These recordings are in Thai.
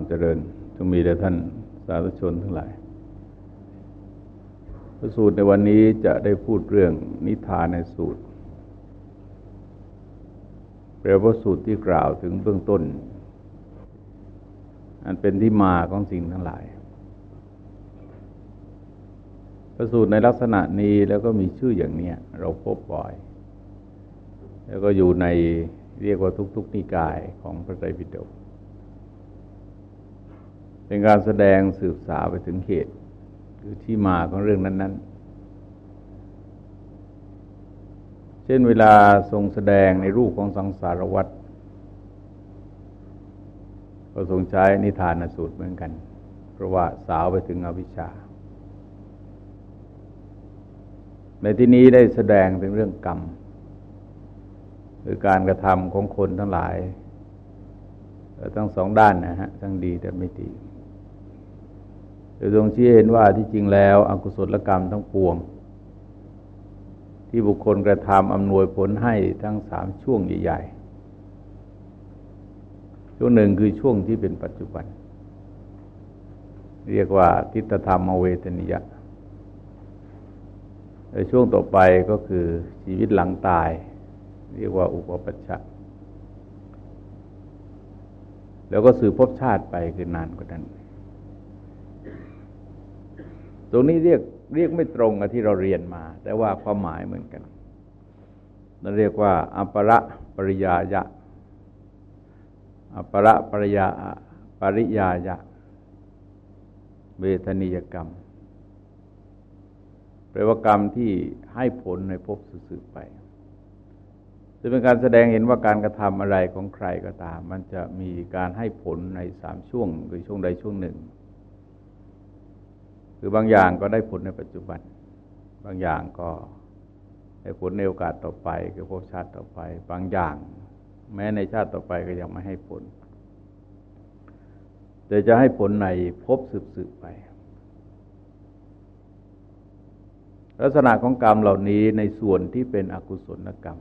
ความเจริญจงมีแด่ท่านสาธุชนทั้งหลายพระสูตรในวันนี้จะได้พูดเรื่องนิทานในสูตรแปลว่าสูตรที่กล่าวถึงเบื้องต้น อันเป็นที่มาของสิ่งทั้งหลายพระสูตรในลักษณะนี้แล้วก็มีชื่ออย่างนี้เราพบบ่อย แล้วก็อยู่ในเรียกว่าทุก ๆนิกายของพระไตรปิฎก เป็นการแสดงสืบสาวไปถึงเหตุคือที่มาของเรื่องนั้น ๆ เช่นเวลาทรงแสดงในรูปของสังสารวัตรก็ทรงใช้นิทานสูตรเหมือนกัน เพราะว่าสาวไปถึงอวิชชา ในที่นี้ได้แสดงถึงเรื่องกรรมคือการกระทำของคนทั้งหลาย ทั้งสองด้านนะฮะ ทั้งดีแต่ไม่ดี โดยทรงชี้เห็นว่าที่จริงแล้วอกุศลกรรมทั้งปวง ที่บุคคลกระทำอำนวยผลให้ทั้งสามช่วงใหญ่ๆ ช่วงหนึ่งคือช่วงที่เป็นปัจจุบัน เรียกว่าทิฏฐธรรมเวทนิยะในช่วงต่อไปก็คือชีวิตหลังตาย เรียกว่าอุปปัชชะแล้วก็สืบพบชาติไปคือนานกว่านั้น ตรงนี้เรียกเรียกไม่ตรงกับที่เราเรียนมา แต่ว่าความหมายเหมือนกันนั่นเรียกว่าอัปรปริยายะอัปรปริยาปริยายะ เวทนิยกรรมแปลว่ากรรมที่ให้ผลในภพสืบไปจะเป็นการแสดงเห็นว่าการกระทำอะไรของใครก็ตาม มันจะมีการให้ผลในสามช่วงคือช่วงใดช่วงหนึ่ง คือบางอย่างก็ได้ผลในปัจจุบัน บางอย่างก็ได้ผลในโอกาสต่อไป คือภพชาติต่อไป บางอย่าง แม้ในชาติต่อไปก็ยังไม่ให้ผล แต่จะให้ผลในภพสืบๆไป ลักษณะของกรรมเหล่านี้ในส่วนที่เป็นอกุศลกรรม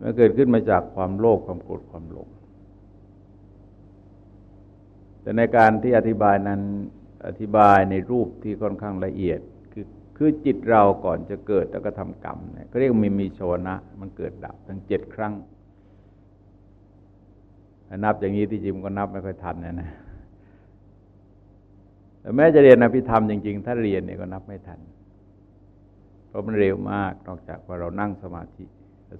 มันเกิดขึ้นมาจากความโลภความโกรธความหลง แต่ในการที่อธิบายนั้นอธิบายในรูปที่ค่อนข้างละเอียด คือคือจิตเราก่อนจะเกิดแล้วก็ทำกรรมเนี่ยก็เรียกมีมีโชนะ มันเกิดดับทั้งเจ็ดครั้ง นับอย่างนี้ที่จริงก็นับไม่ค่อยทันนะนะแต่แม้จะเรียนอภิธรรมจริงๆ ถ้าเรียนเนี่ยก็นับไม่ทัน เพราะมันเร็วมาก นอกจากว่าเรานั่งสมาธิ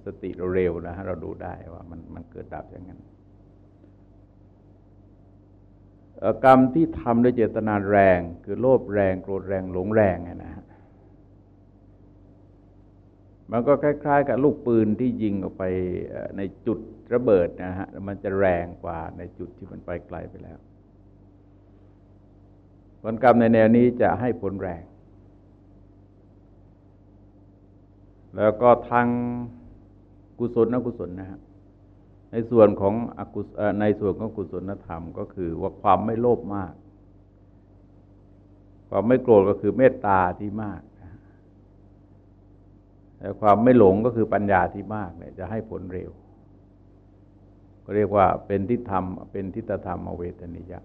สติเราเร็วนะฮะเราดูได้ว่ามันมันเกิดดับอย่างนั้น กรรมที่ทำด้วยเจตนาแรง คือโลภแรงโกรธแรงหลงแรงนะฮะมันก็คล้ายๆ กับลูกปืนที่ยิงออกไปในจุดระเบิดนะฮะมันจะแรงกว่าในจุดที่มันไปไกลไปแล้วผลกรรมในแนวนี้จะให้ผลแรง แล้วก็ทั้งกุศลอกุศลนะฮะ ในส่วนของอกุศในส่วนของกุศลธรรมก็คือว่าความไม่โลภมาก ความไม่โกรธก็คือเมตตาที่มากแต่ความไม่หลงก็คือปัญญาที่มากเนี่ยจะให้ผลเร็ว ก็เรียกว่าเป็นทิฏฐธรรม เป็นทิฏฐธรรมเวทนิยะ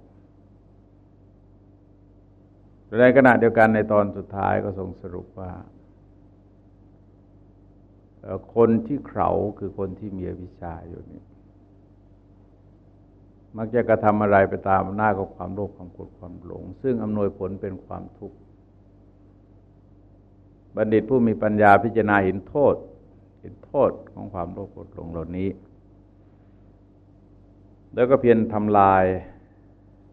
ในขณะเดียวกันในตอนสุดท้ายก็ทรงสรุปว่า คนที่เขาคือคนที่มีวิชาอยู่นี่ มักจะกระทำอะไรไปตามหน้าของความโลภความโกรธความหลง ซึ่งอำนวยผลเป็นความทุกข์ บัณฑิตผู้มีปัญญาพิจารณาเห็นโทษ เห็นโทษของความโลภโกรธหลงเหล่านี้ แล้วก็เพียรทำลาย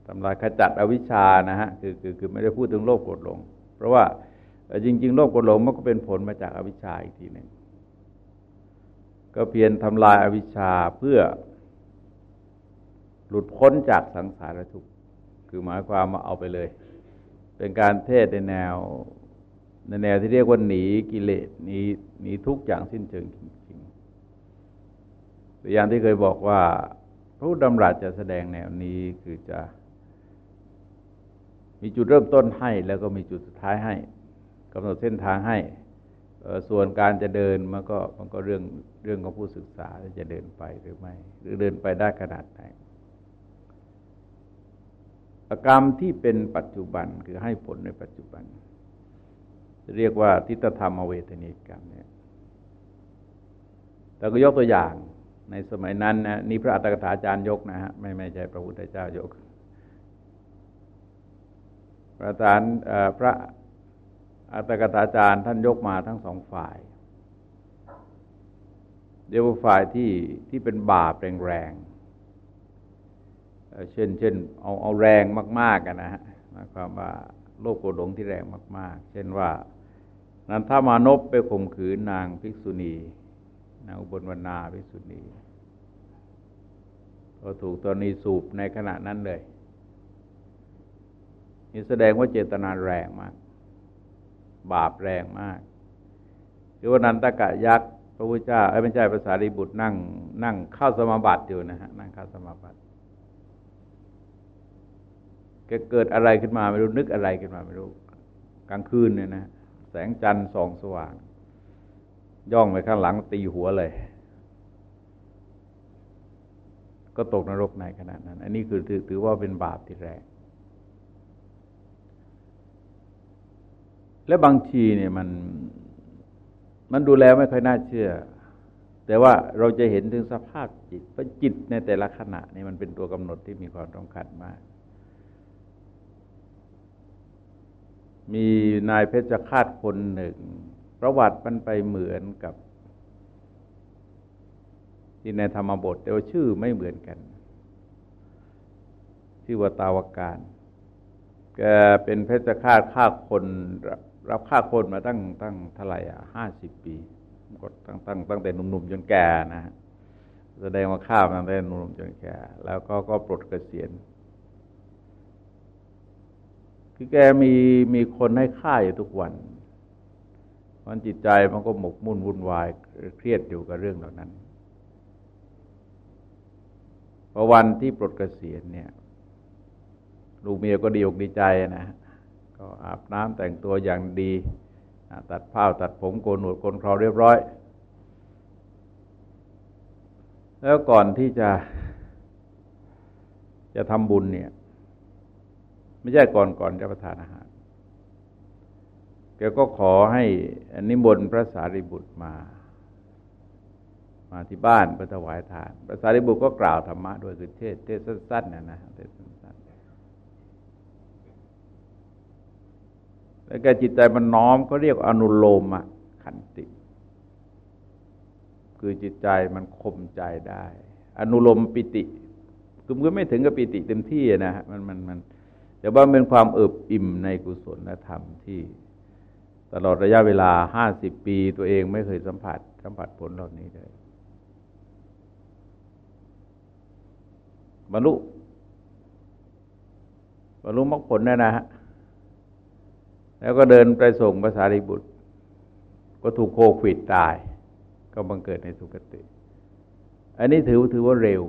ทำลายขจัดอวิชชานะฮะคือคือคือไม่ได้พูดถึงโลภโกรธหลง เพราะว่าจริง ๆ โลภโกรธหลงมันก็เป็นผลมาจากอวิชชาอีกทีหนึ่งก็เพียรทำลายอวิชชาเพื่อ หลุดพ้นจากสังสารทุกข์คือหมายความมาเอาไปเลย เป็นการเทศในแนวในแนวที่เรียกว่าหนีกิเลสหนีหนีทุกอย่างสิ้นเชิงจริงๆตัวอย่างที่เคยบอกว่าพระดำรัสจะแสดงแนวนี้คือจะ มีจุดเริ่มต้นให้แล้วก็มีจุดสุดท้ายให้กำหนดเส้นทางให้ส่วนการจะเดินมันก็มันก็เรื่องเรื่องของผู้ศึกษาจะเดินไปหรือไม่ หรือเดินไปได้ขนาดไหน กรรมที่เป็นปัจจุบันคือให้ผลในปัจจุบัน เรียกว่าทิฏฐธรรมเวทนิกรรมเนี่ยแต่ก็ยกตัวอย่างในสมัยนั้นนะนี่พระอัตถกถาจารย์ยกนะฮะไม่ไม่ใช่พระพุทธเจ้ายกประธานพระอัตถกถาจารย์ท่านยกมาทั้งสองฝ่ายเดี๋ยวฝ่ายที่ที่เป็นบาปแรงๆ เช่นเช่นเอาเอาแรงมากๆกันนะฮะหมายความว่าโลกโกรธงที่แรงมาก ๆ เช่นว่านันทามานพไปข่มขืนนางภิกษุณีนางอุบลวรรณาภิกษุณีก็ถูกตัวนี้สูบในขณะนั้นเลย นี่แสดงว่าเจตนาแรงมาก บาปแรงมากคือว่านันตกะยักษ์พระพุทธเจ้าไอ้ไม่ใช่ภาษาริบุตรนั่ง นั่งเข้าสมาบัติอยู่นะฮะนั่งเข้าสมาบัติ กเกิดอะไรขึ้นมาไม่รู้นึกอะไรขึ้นมาไม่รู้ กลางคืนเนี่ยนะแสงจันทร์ส่องสว่าง ย่องไปข้างหลังตีหัวเลย ก็ตกนรกในขณะนั้น อันนี้คือถือถือว่าเป็นบาปที่แรงและบางทีเนี่ยมันมันดูแล้วไม่ค่อยน่าเชื่อ แต่ว่าเราจะเห็นถึงสภาพจิตว่าะจิตในแต่ละขณะนี่มันเป็นตัวกำหนดที่มีความสำคัญมาก มีนายเพชรคาดคนหนึ่ง ประวัติมันไปเหมือนกับ ที่ในธรรมบทแต่ว่าชื่อไม่เหมือนกัน ชื่อว่าตาวการแกเป็นเพชรคาดฆ่าคนรับฆ่าคนมาตั้งตั้งเท่าไหร่อะห้าสิบปีก็ตั้งตั้งตั้งแต่หนุ่มๆจนแก่นะแสดงว่าฆ่ามาตั้งแต่หนุ่มๆจนแก่ แล้วก็ก็ปลดเกษียณ คือแกมีมีคนให้ฆ่าอยู่ทุกวันมันจิตใจมันก็หมกมุ่นวุ่นวายเครียดอยู่กับเรื่องเหล่านั้นพอวันที่ปลดเกษียณเนี่ย ลูกเมียก็ดีอกดีใจนะก็อาบน้ำแต่งตัวอย่างดี ตัดผ้าตัดผมโกนหนวดโกนครอเรียบร้อย แล้วก่อนที่จะจะทำบุญเนี่ย ไม่ใช่ก่อนก่อนจะประทานอาหารแกก็ขอให้นิมนต์พระสารีบุตรมา มาที่บ้านเพื่อถวายทาน พระสารีบุตรก็กล่าวธรรมะโดยคือเทศเทศสั้นๆนะนะเทศสั้นๆแล้วแกจิตใจมันน้อมก็เรียกอนุโลมะขันติ คือจิตใจมันคมใจได้ อนุโลมปิติคือมันไม่ถึงกับปิติเต็มที่นะฮะมันมันมัน แต่ว่าเป็นความเอิบอิ่มในกุศลธรรมที่ตลอดระยะเวลาห้าสิบปีตัวเองไม่เคยสัมผัส สัมผัสผลเหล่านี้เลยบรรลุบรรลุมรรคผลนะนะฮะแล้วก็เดินไปส่งภาษาริบุตร ก็ถูกโควิดตาย ก็บังเกิดในสุคติ อันนี้ถือถือว่าเร็ว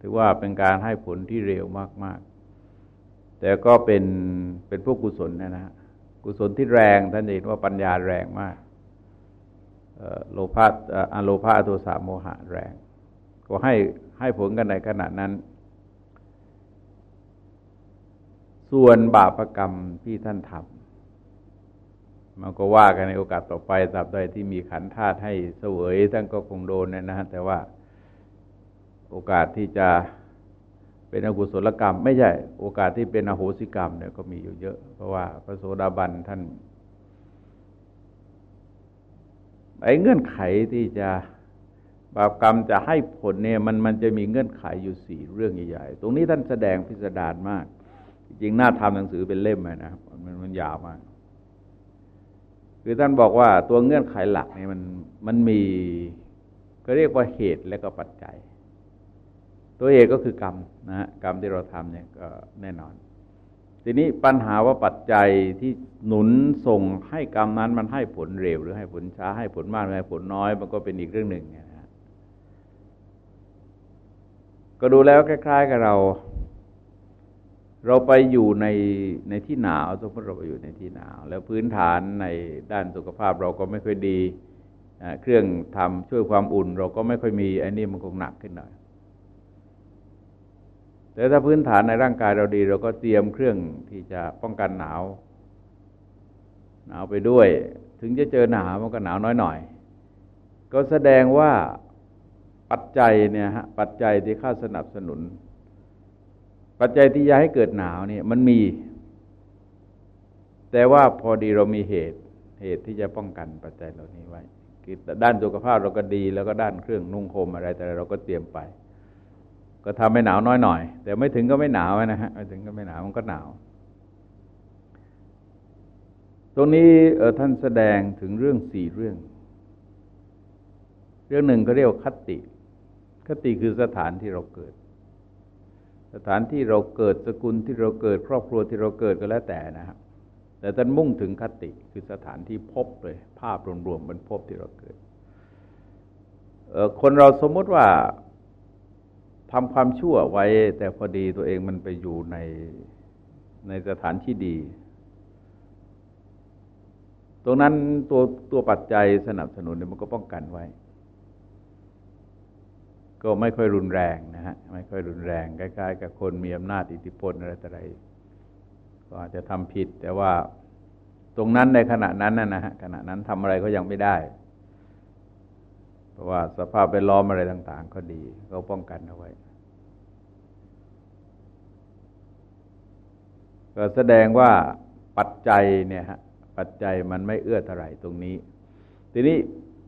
ถือว่าเป็นการให้ผลที่เร็วมากๆ แต่ก็เป็นเป็นพวกกุศลนะนะกุศลที่แรงท่านเห็นว่าปัญญาแรงมากโลภะอโลภะโทสะโมหะแรง ก็ให้ให้ผลกันในขณะนั้น ส่วนบาปรกรรมที่ท่านทำมันก็ว่ากันในโอกาสต่อไปตราบใดที่มีขันธาตุให้เสวยท่านก็คงโดนนะฮะแต่ว่าโอกาสที่จะ เป็นอกุศลกรรม ไม่ใช่โอกาสที่เป็นอโหสิกรรมเนี่ยก็มีอยู่เยอะ เพราะว่าพระโสดาบันท่านไอ้เงื่อนไขที่จะบาปกรรมจะให้ผลเนี่ยมันมันจะมีเงื่อนไขอยู่สี่เรื่องใหญ่ๆ ตรงนี้ท่านแสดงพิสดารมาก จริงน่าทำหนังสือเป็นเล่มเลยนะมันมันยาวมาก คือท่านบอกว่าตัวเงื่อนไขหลักเนี่ยมันมันมีก็เรียกว่าเหตุและก็ปัจจัย ตัวเหตุก็คือกรรมนะฮะกรรมที่เราทำเนี่ยก็แน่นอน ทีนี้ปัญหาว่าปัจจัยที่หนุนส่งให้กรรมนั้นมันให้ผลเร็ว หรือให้ผลช้าให้ผลมากหรือให้ผลน้อย มันก็เป็นอีกเรื่องหนึ่งนะฮะก็ดูแล้วคล้าย ๆ กับเรา เราไปอยู่ในในที่หนาวสมมติเราไปอยู่ในที่หนาว แล้วพื้นฐานในด้านสุขภาพเราก็ไม่ค่อยดีเครื่องทำช่วยความอุ่น เราก็ไม่ค่อยมีอันนี้มันคงหนักขึ้นหน่อย แต่ถ้าพื้นฐานในร่างกายเราดี เราก็เตรียมเครื่องที่จะป้องกันหนาว หนาวไปด้วย ถึงจะเจอหนาวมันก็หนาวน้อยหน่อย ก็แสดงว่าปัจจัยเนี่ยฮะปัจจัยที่ข้าสนับสนุน ปัจจัยที่จะให้เกิดหนาวเนี่ยมันมี แต่ว่าพอดีเรามีเหตุเหตุที่จะป้องกันปัจจัยเหล่านี้ไว้คือด้านสุขภาพเราก็ดี แล้วก็ด้านเครื่องนุ่งห่มอะไรแต่เราก็เตรียมไป ก็ทำให้หนาวน้อยหน่อย แต่ไม่ถึงก็ไม่หนาวนะฮะไม่ถึงก็ไม่หนาวมันก็หนาว ตรงนี้ท่านแสดงถึงเรื่องสี่เรื่อง เรื่องหนึ่งก็เรียกว่าคติ คติคือสถานที่เราเกิด สถานที่เราเกิดสกุลที่เราเกิด ครอบครัวที่เราเกิดก็แล้วแต่นะครับแต่ท่านมุ่งถึงคติคือสถานที่พบเลย ภาพรวมๆมันพบที่เราเกิดคนเราสมมติว่า ทำความชั่วไว้ แต่พอดีตัวเองมันไปอยู่ในในสถานที่ดี ตรงนั้นตัวตัวปัจจัยสนับสนุนเนี่ยมันก็ป้องกันไว้ ก็ไม่ค่อยรุนแรงนะฮะ ไม่ค่อยรุนแรงใกล้ๆกับคนมีอำนาจอิทธิพลอะไรต่ออะไรก็อาจจะทำผิด แต่ว่าตรงนั้นในขณะนั้นนะฮะขณะนั้นทำอะไรก็ยังไม่ได้ เพราะว่าสภาพแวดล้อมอะไรต่าง ๆ ก็ดีก็ป้องกันเอาไว้ก็แสดงว่าปัจจัยเนี่ยฮะปัจจัยมันไม่เอื้อเท่าไหร่ตรงนี้ ทีนี้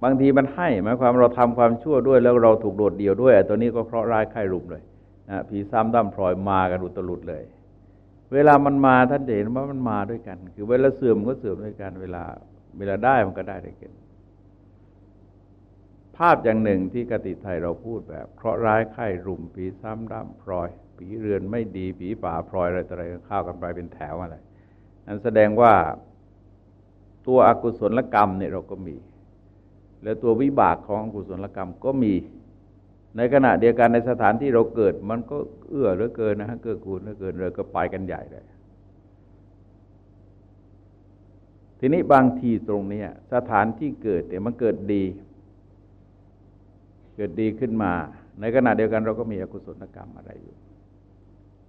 บางทีมันให้หมายความเราทำความชั่วด้วยแล้วเราถูกโดดเดี่ยวด้วยตัวนี้ก็เพราะร้ายไข้รุมเลยนะผีซ้ำด้ำพลอยมากันอุตลุดเลย เวลามันมาท่านเห็นว่ามันมาด้วยกัน คือเวลาเสื่อมก็เสื่อมด้วยกัน เวลา เวลาได้มันก็ได้ด้วยกัน ภาพอย่างหนึ่งที่กติไทยเราพูดแบบเคราะห์ร้ายไข้รุมผีซ้ำดำพลอย ผีเรือนไม่ดีผีป่าพลอยอะไรต่ออะไรข้าวกันไปเป็นแถวอะไรนั้นแสดงว่าตัวอกุศลกรรมเนี่ยเราก็มี แล้วตัววิบากของอกุศลกรรมก็มี ในขณะเดียวกันในสถานที่เราเกิด มันก็เอื้อเหลือเกินนะฮะเกื้อกูลเหลือเกินเราก็ไปกันใหญ่เลยทีนี้บางทีตรงนี้สถานที่เกิดเนี่ยมันเกิดดี เกิดดีขึ้นมา ในขณะเดียวกันเราก็มีอกุศลกรรมอะไรอยู่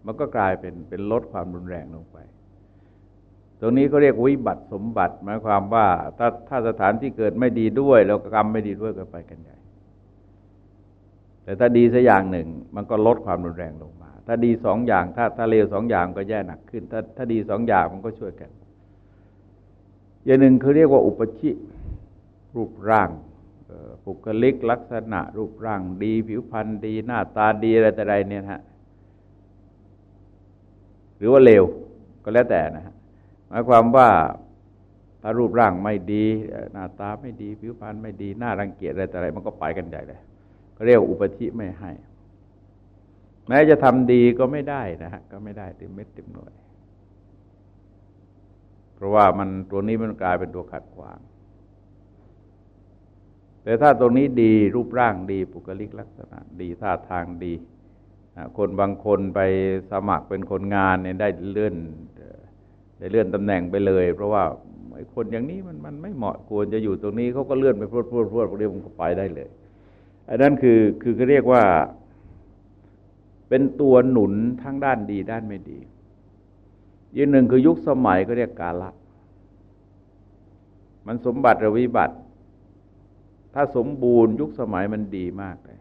มันก็กลายเป็นเป็นลดความรุนแรงลงไป ตรงนี้ก็เรียกวิบัติสมบัติหมายความว่า ถ้าถ้าสถานที่เกิดไม่ดีด้วยแล้วกรรมไม่ดีด้วยก็ไปกันใหญ่ แต่ถ้าดีสักอย่างหนึ่ง มันก็ลดความรุนแรงลงมา ถ้าดีสองอย่าง ถ้าถ้าเลวสองอย่างก็แย่หนักขึ้น ถ้าถ้าดีสองอย่างมันก็ช่วยกันอย่างหนึ่งคือเรียกว่าอุปชิรูปร่าง ปุกลิกลักษณะรูปร่างดี ผิวพรรณดี หน้าตาดีอะไรแต่ใดเนี่ยฮะหรือว่าเลวก็แล้วแต่นะฮะหมายความว่าถ้ารูปร่างไม่ดี หน้าตาไม่ดี ผิวพรรณไม่ดี หน้ารังเกียจอะไรแต่อะไร มันก็ไปกันใหญ่เลยเรียกอุปธิไม่ให้ แม้จะทำดีก็ไม่ได้นะฮะก็ไม่ได้เต็มเม็ดเต็มหน่วย เพราะว่ามันตัวนี้มันกลายเป็นตัวขัดขวาง แต่ถ้าตรงนี้ดีรูปร่างดีปุกลิกลักษณะ ดีท่าทางดี คนบางคนไปสมัครเป็นคนงานเนี่ยได้เลื่อนได้เลื่อนตำแหน่งไปเลย เพราะว่าคนอย่างนี้มันมันไม่เหมาะควรจะอยู่ตรงนี้เขาก็เลื่อนไปพรวดพรวดพรวดเรียกมันก็ไปได้เลยอันนั้นคือคือเขาเรียกว่า เป็นตัวหนุนทั้งด้านดีด้านไม่ดียีหนึ่งคือยุคสมัยก็เรียกกาละมันสมบัติระวิบัติ ถ้าสมบูรณ์ยุคสมัยมันดีมากเลย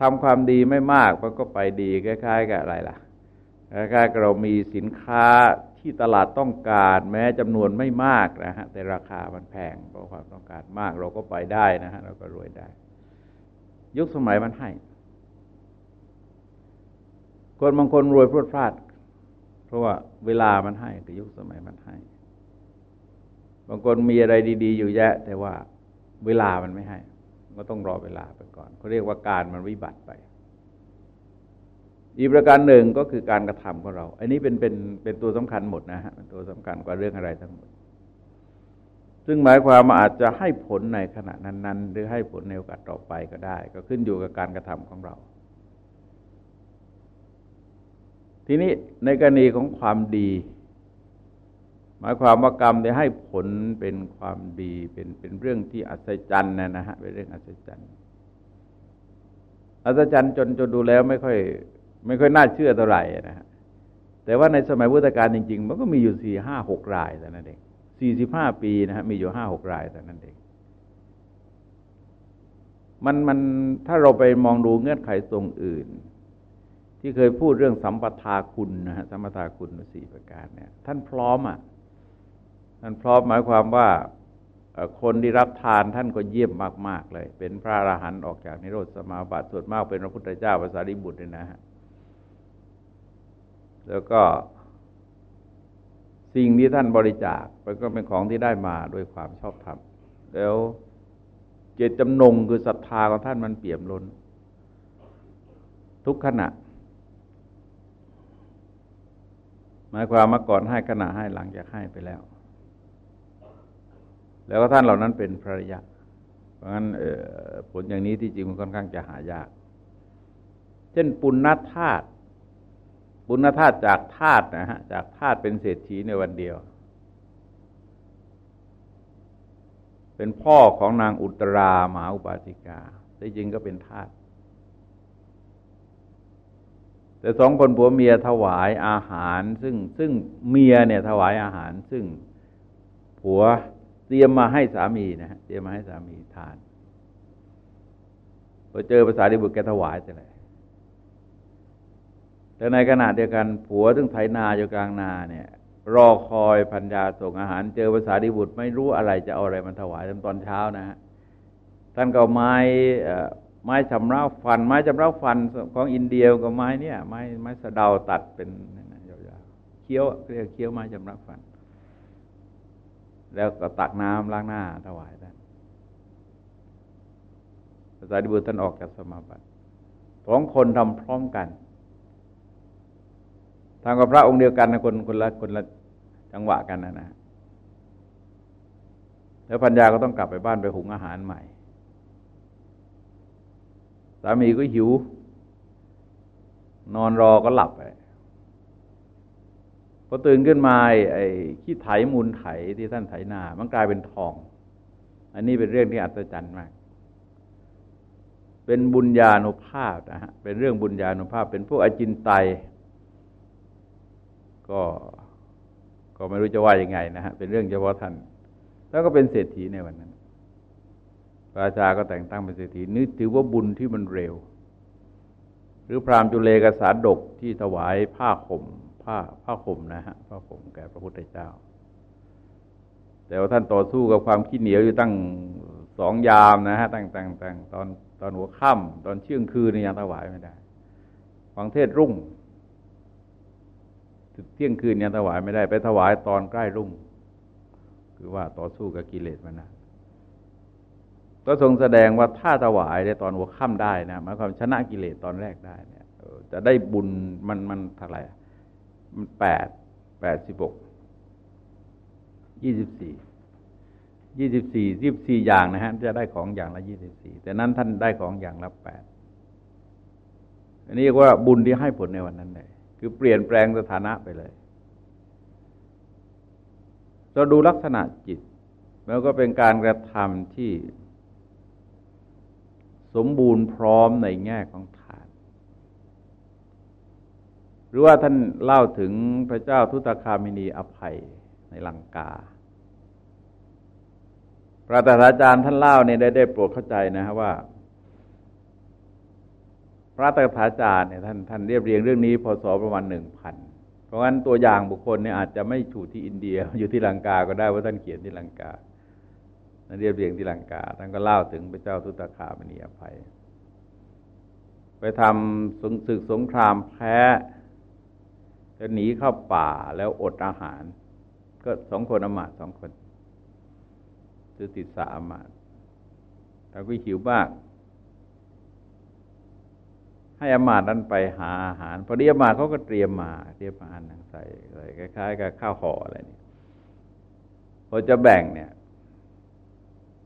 ทำความดีไม่มากมันก็ไปดีคล้ายๆกับอะไรล่ะคล้ายๆกับเรามีสินค้าที่ตลาดต้องการแม้จำนวนไม่มากนะฮะแต่ราคามันแพงเพราะความต้องการมากเราก็ไปได้นะฮะเราก็รวยได้ ยุคสมัยมันให้ คนบางคนรวยพรวดพลาด เพราะว่าเวลามันให้แต่ยุคสมัยมันให้ บางคนมีอะไรดี ๆ อยู่แยะ แต่ว่าเวลามันไม่ให้ ก็ต้องรอเวลาไปก่อนเขาเรียกว่าการมันวิบัติไป อีกประการหนึ่งก็คือการกระทำของเรา อันนี้เป็นเป็นเป็นตัวสำคัญหมดนะฮะเป็นตัวสำคัญกว่าเรื่องอะไรทั้งหมด ซึ่งหมายความว่าอาจจะให้ผลในขณะนั้น ๆ หรือให้ผลในโอกาสต่อไปก็ได้ ก็ขึ้นอยู่กับการกระทำของเราทีนี้ในกรณีของความดี หมายความว่ากรรมได้ให้ผลเป็นความดีเป็นเป็นเรื่องที่อัศจรรย์นะนะฮะเป็นเรื่องอัศจรรย์อัศจรรย์จนจนดูแล้วไม่ค่อย ไม่ค่อยน่าเชื่อเท่าไหร่นะฮะแต่ว่าในสมัยพุทธกาลจริง ๆ มันก็มีอยู่สี่ห้าหกรายแต่นั้นเองสี่สิบห้าปีนะฮะมีอยู่ห้าหกรายแต่นั้นเองมันมันถ้าเราไปมองดูเงื่อนไขตรงอื่น ที่เคยพูดเรื่องสัมปทาคุณนะฮะสัมปทาคุณสี่ประการเนี่ย ท่านพร้อมอะ ท่านพร้อมหมายความว่าคนที่รับทานท่านก็เยี่ยมมาก ๆ เลย เป็นพระอรหันต์ออกจากนิโรธสมาบัติส่วนมากเป็นพระพุทธเจ้าภาษาริบุตรเลยนะฮะแล้วก็สิ่งที่ท่านบริจาคมันก็เป็นของที่ได้มาด้วยความชอบธรรมแล้วเจตจำนงคือศรัทธาของท่านมันเปี่ยมล้น ทุกขณะ หมายความมาก่อนให้ขณะให้หลังจากให้ไปแล้ว แล้วก็ท่านเหล่านั้นเป็นพระยะ เพราะงั้นผลอย่างนี้ที่จริงมันค่อนข้างจะหายาก เช่นปุณณธาตุปุณณธาตุจากธาตุนะฮะจากธาตุเป็นเศรษฐีในวันเดียว เป็นพ่อของนางอุตราหมาอุปาสิกาแต่จริงก็เป็นทาสแต่สองคนผัวเมียถวายอาหาร ซึ่งซึ่งเมียเนี่ยถวายอาหาร ซึ่งผัว เตรียมมาให้สามีนะฮะเตรียมมาให้สามีทานพอเจอภาษาดิบุตรแกถวายจะเลยแต่ในขณะเดียวกันผัวซึ่งไถนาอยู่กลางนาเนี่ย รอคอยพัญญาส่งอาหาร เจอภาษาดิบุตรไม่รู้อะไรจะเอาอะไรมาถวายตอนเช้านะฮะท่านก็ไม้ไม้ชำระฟัน ไม้ชำระฟันของอินเดียก็ไม้เนี่ยไม้ไม้สะเดาตัดเป็นยาวๆเคี้ยวเรียกเคี้ยวไม้ชำระฟัน แล้วก็ตักน้ำล้างหน้าถวายท่านภาษาดิบุตรท่านออกจากสมาบัติสองคนทำพร้อมกันทำกับพระองค์เดียวกันนะคนคนละคนละจังหวะกันนะนะแล้วพัญญาก็ต้องกลับไปบ้านไปหุงอาหารใหม่ สามีก็หิว นอนรอก็หลับไป พอตื่นขึ้นมาไอ้ขี้ไถมูลไถที่ท่านไถนา มันกลายเป็นทอง อันนี้เป็นเรื่องที่อัศจรรย์มาก เป็นบุญญาณุภาพนะฮะ เป็นเรื่องบุญญาณุภาพ เป็นพวกอจินไตยก็ก็ไม่รู้จะว่ายังไงนะฮะ เป็นเรื่องเฉพาะท่าน แล้วก็เป็นเศรษฐีในวันนั้นราชาก็แต่งตั้งเป็นเศรษฐีนึกถือว่าบุญที่มันเร็ว หรือพราหมณ์จุเลกษาดกที่ถวายผ้าข่ม ผ้าผ้าข่มนะฮะผ้าข่มแก่พระพุทธเจ้า แต่ว่าท่านต่อสู้กับความขี้เหนียวอยู่ตั้งสองยามนะฮะตั้งตั้งตั้งตอนตอนหัวค่ำตอนเชื่องคืนนี่ยังถวายไม่ได้ฟังเทศรุ่งเที่ยงคืนยังถวายไม่ได้ ไปถวายตอนใกล้รุ่ง คือว่าต่อสู้กับกิเลสมันนะก็ทรงแสดงว่าถ้าถวายในตอนหัวค่ำได้นะหมายความชนะกิเลสตอนแรกได้เนี่ยจะได้บุญมันมันเท่าไหร่ มันแปดแปดสิบหกยี่สิบสี่ยี่สิบสี่ยี่สิบสี่อย่างนะฮะจะได้ของอย่างละยี่สิบสี่แต่นั้นท่านได้ของอย่างละแปดอันนี้ว่าบุญที่ให้ผลในวันนั้นเลยคือเปลี่ยนแปลงสถานะไปเลย เราดูลักษณะจิต แล้วก็เป็นการกระทำที่ สมบูรณ์พร้อมในแง่ของฐาน หรือว่าท่านเล่าถึงพระเจ้าทุตคามินีอภัยในลังกา พระตถาจารย์ท่านเล่าเนี่ยได้ได้โปรดเข้าใจนะฮะว่า พระตถาจารย์เนี่ยท่านท่านเรียบเรียงเรื่องนี้พศประมาณหนึ่งพันเพราะงั้นตัวอย่างบุคคลเนี่ยอาจจะไม่ถูที่อินเดีย อยู่ที่ลังกาก็ได้ว่าท่านเขียนที่ลังกาท่านเรียบเรียงที่ลังกาท่านก็เล่าถึงพระเจ้าทุตคามณีอภัย ไปทำศึกสงครามแพ้ จะหนีเข้าป่าแล้วอดอาหาร ก็สองคนอมาตสองคนคือติดสาอมาตแต่ก็หิวมาก ให้อมาตนั้นไปหาอาหาร พอดีอมาตเขาก็เตรียมมาเตรียมอาหารใส่อะไรคล้ายๆกับข้าวห่ออะไรนี่พอจะแบ่งเนี่ย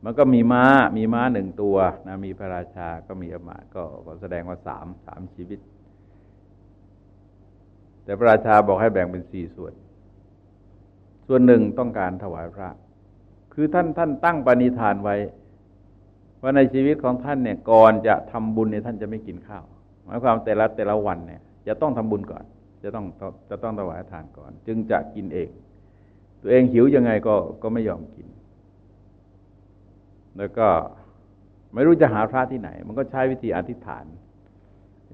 มันก็มีม้า มีม้าหนึ่งตัวนะมีพระราชาก็มีอมาตก็แสดงว่าสามสามชีวิต แต่พระราชาบอกให้แบ่งเป็นสี่ส่วน ส่วนหนึ่งต้องการถวายพระ คือท่านท่านตั้งปณิธานไว้ ว่าในชีวิตของท่านเนี่ยก่อนจะทำบุญเนี่ยท่านจะไม่กินข้าว หมายความแต่ละแต่ละวันเนี่ย จะต้องทำบุญก่อน จะต้องจะต้องถวายทานก่อน จึงจะกินเอง ตัวเองหิวยังไงก็ก็ไม่ยอมกิน แล้วก็ไม่รู้จะหาพระที่ไหน มันก็ใช้วิธีอธิษฐาน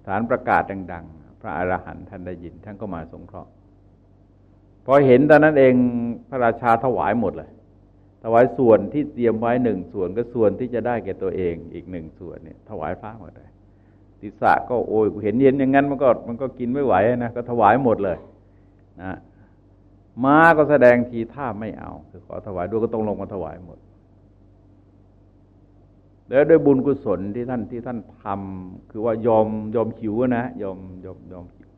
ฐานประกาศดัง ๆ ระอรหันต์ท่านได้ยินท่านก็มาสงเคราะห์พอเห็นตอนนั้นเองพระราชาถวายหมดเลย ถวายส่วนที่เตรียมไว้หนึ่งส่วนก็ส่วนที่จะได้แก่ตัวเองอีกหนึ่งส่วนเนี่ย ถวายพระหมดเลยติสะก็โอ้ยเห็นเย็นอย่างนั้นมันก็มันก็กินไม่ไหวนะก็ถวายหมดเลยนะม้าก็แสดงทีท่าไม่เอา คือขอถวายด้วยก็ต้องลงมาถวายหมด แล้วด้วยบุญกุศลที่ท่านที่ท่านทำคือว่ายอมยอมหิวนะยอมยอมยอมหิว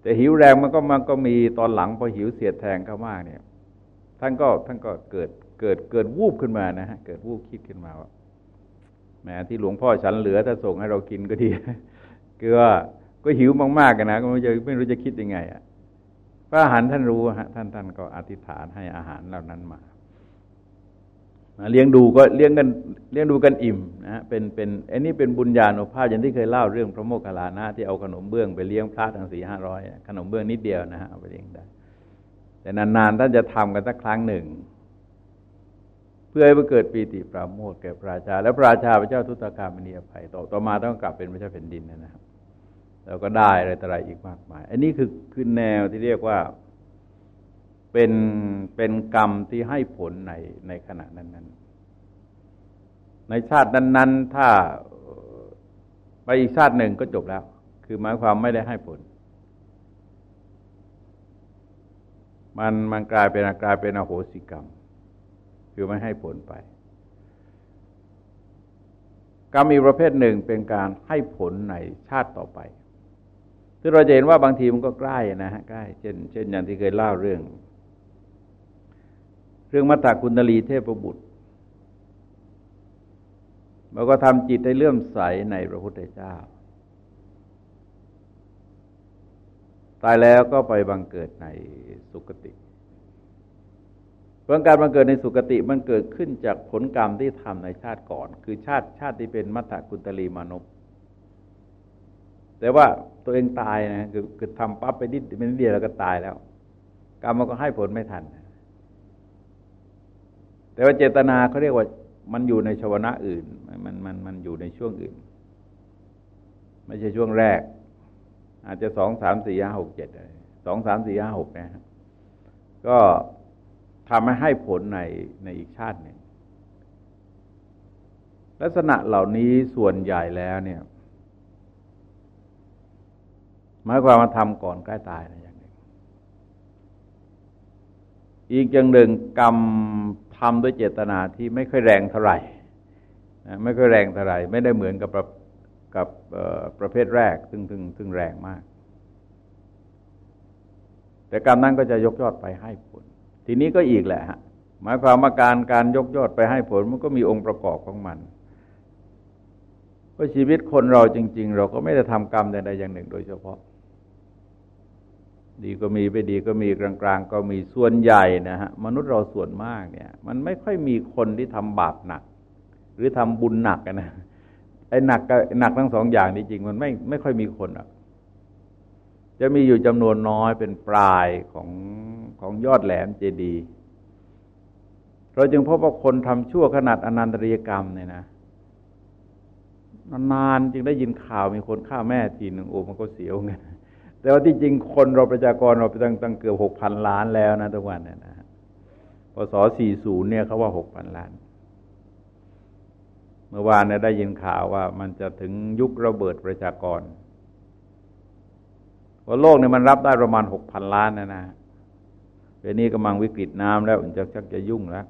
แต่หิวแรงมันก็มันก็มีตอนหลังพอหิวเสียดแทงเข้ามากเนี่ย ท่านก็ท่านก็เกิดเกิดเกิดวูบขึ้นมานะฮะเกิดวูบคิดขึ้นมาว่าแหมที่หลวงพ่อฉันเหลือถ้าส่งให้เรากินก็ดีคือว่าก็หิวมากๆกันนะก็ไม่รู้จะไม่รู้จะคิดยังไงอะพระอาหารท่านรู้ฮะท่านท่านก็อธิษฐานให้อาหารเหล่านั้นมา เลี้ยงดูก็เลี้ยงกันเลี้ยงดูกันอิ่มนะเป็นเป็นอันนี้เป็นบุญญาณุภาพอย่างที่เคยเล่าเรื่องพระโมคคัลลานะที่เอาขนมเบื้องไปเลี้ยงพระทั้งสี่ห้าร้อยขนมเบื้องนิดเดียวนะฮะเอาไปเลี้ยงได้ แต่นานๆท่านจะทำกันสักครั้งหนึ่ง เพื่อให้เกิดปีติปราโมทแก่พระราชา และพระราชาพระเจ้าทุตการมณีอภัยต่อต่อมาต้องกลับเป็นพระเจ้าแผ่นดินนะครับแล้วก็ได้อะไรต่ออะไรอีกมากมาย อันนี้คือคือแนวที่เรียกว่า เป็นเป็นกรรมที่ให้ผลในในขณะนั้น ๆ ในชาตินั้น ๆ ถ้าไปอีกชาติหนึ่งก็จบแล้ว คือหมายความไม่ได้ให้ผล มันมันกลายเป็นกลายเป็นอโหสิกรรม คือไม่ให้ผลไป กรรมอีกประเภทหนึ่งเป็นการให้ผลในชาติต่อไปซึ่งเราจะเห็นว่าบางทีมันก็ใกล้นะฮะใกล้ เช่น เช่นอย่างที่เคยเล่าเรื่อง เรื่องมัตตกุณลีเทพบุตรเราก็ทำจิตให้เลื่อมใสในพระพุทธเจ้า ตายแล้วก็ไปบังเกิดในสุคติเรื่องการบังเกิดในสุคติมันเกิดขึ้นจากผลกรรมที่ทำในชาติก่อน คือชาติชาติที่เป็นมัตตกุณลีมานพแต่ว่าตัวเองตายนะคือคือทำปั๊บไปนิดไม่นิดเดียวแล้วก็ตายแล้ว กรรมมันก็ให้ผลไม่ทัน แต่ว่าเจตนาเขาเรียกว่ามันอยู่ในชวนะอื่น มันมันมันอยู่ในช่วงอื่น ไม่ใช่ช่วงแรก อาจจะสองสามสี่ห้าหกเจ็ดสองสามสี่ห้าหกนะก็ทำให้ให้ผลในในอีกชาติหนึ่งลักษณะเหล่านี้ส่วนใหญ่แล้วเนี่ยหมายความว่าทำก่อนใกล้ตายนะอย่างหนึ่งอีกอย่างหนึ่งกรรม ทำด้วยเจตนาที่ไม่ค่อยแรงเท่าไหร่ไม่ค่อยแรงเท่าไหร่ไม่ได้เหมือนกับกับประเภทแรกซึ่งซึ่งซึ่งแรงมาก แต่กรรมนั้นก็จะยกยอดไปให้ผล ทีนี้ก็อีกแหละฮะหมายความว่าการการยกยอดไปให้ผลมันก็มีองค์ประกอบของมันเพราะชีวิตคนเราจริง ๆ เราก็ไม่ได้ทำกรรมใดๆอย่างหนึ่ง โดยเฉพาะ ดีก็มีไม่ดีก็มีกลางๆ ก็มีส่วนใหญ่นะฮะมนุษย์เราส่วนมากเนี่ย มันไม่ค่อยมีคนที่ทำบาปหนัก หรือทำบุญหนักนะไอ้หนักกับหนักทั้งสองอย่างนี่จริง มันไม่ไม่ค่อยมีคนอะจะมีอยู่จำนวนน้อยเป็นปลายของของยอดแหลมเจดีเราจึงพบว่าคนทำชั่วขนาดอนันตริยกรรมเนี่ยนะนานๆจึงได้ยินข่าวมีคนฆ่าแม่ทีหนึ่งโอ้มันก็เสียวไง แต่ว่าที่จริงคนเราประชากรเราไปตั้งตั้งเกือบหกพันล้านแล้วนะทุกวันเนี่ยนะพศสี่ศูนย์เนี่ยเขาว่าหกพันล้าน เมื่อวานเนี่ยได้ยินข่าวว่ามันจะถึงยุคระเบิดประชากรว่าโลกเนี่ยมันรับได้ประมาณหกพันล้านนะนะเดี๋ยวนี้กำลังวิกฤตน้ำแล้วมันจะชักจะยุ่งแล้ว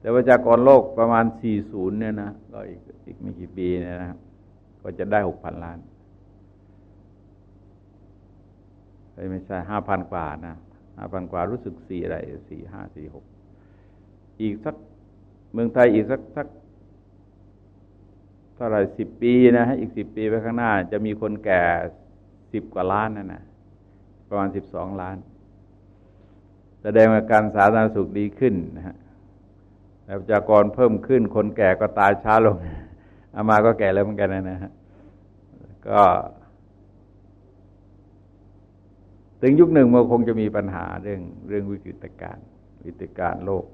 แต่ประชากรโลกประมาณสี่ศูนย์เนี่ยนะ ก็อีกอีกไม่กี่ปีเนี่ยนะ ก็จะได้หกพันล้าน ไม่ใช่ห้าพันกว่านะห้าพันกว่ารู้สึกสี่อะไรสี่ห้าสี่หกอีกสักเมืองไทยอีกสักสักเท่าไรสิบปีนะฮะอีกสิบปีไปข้างหน้า จะมีคนแก่สิบกว่าล้านนั่นนะประมาณสิบสองล้าน แสดงว่าการสาธารณสุขดีขึ้นนะฮะประชากรเพิ่มขึ้น คนแก่ก็ตายช้าลงอามาก็แก่แล้วเหมือนกันนะฮะก็ ถึงยุคหนึ่งมันคงจะมีปัญหาเรื่องเรื่องวิกฤตการวิกฤตการโลก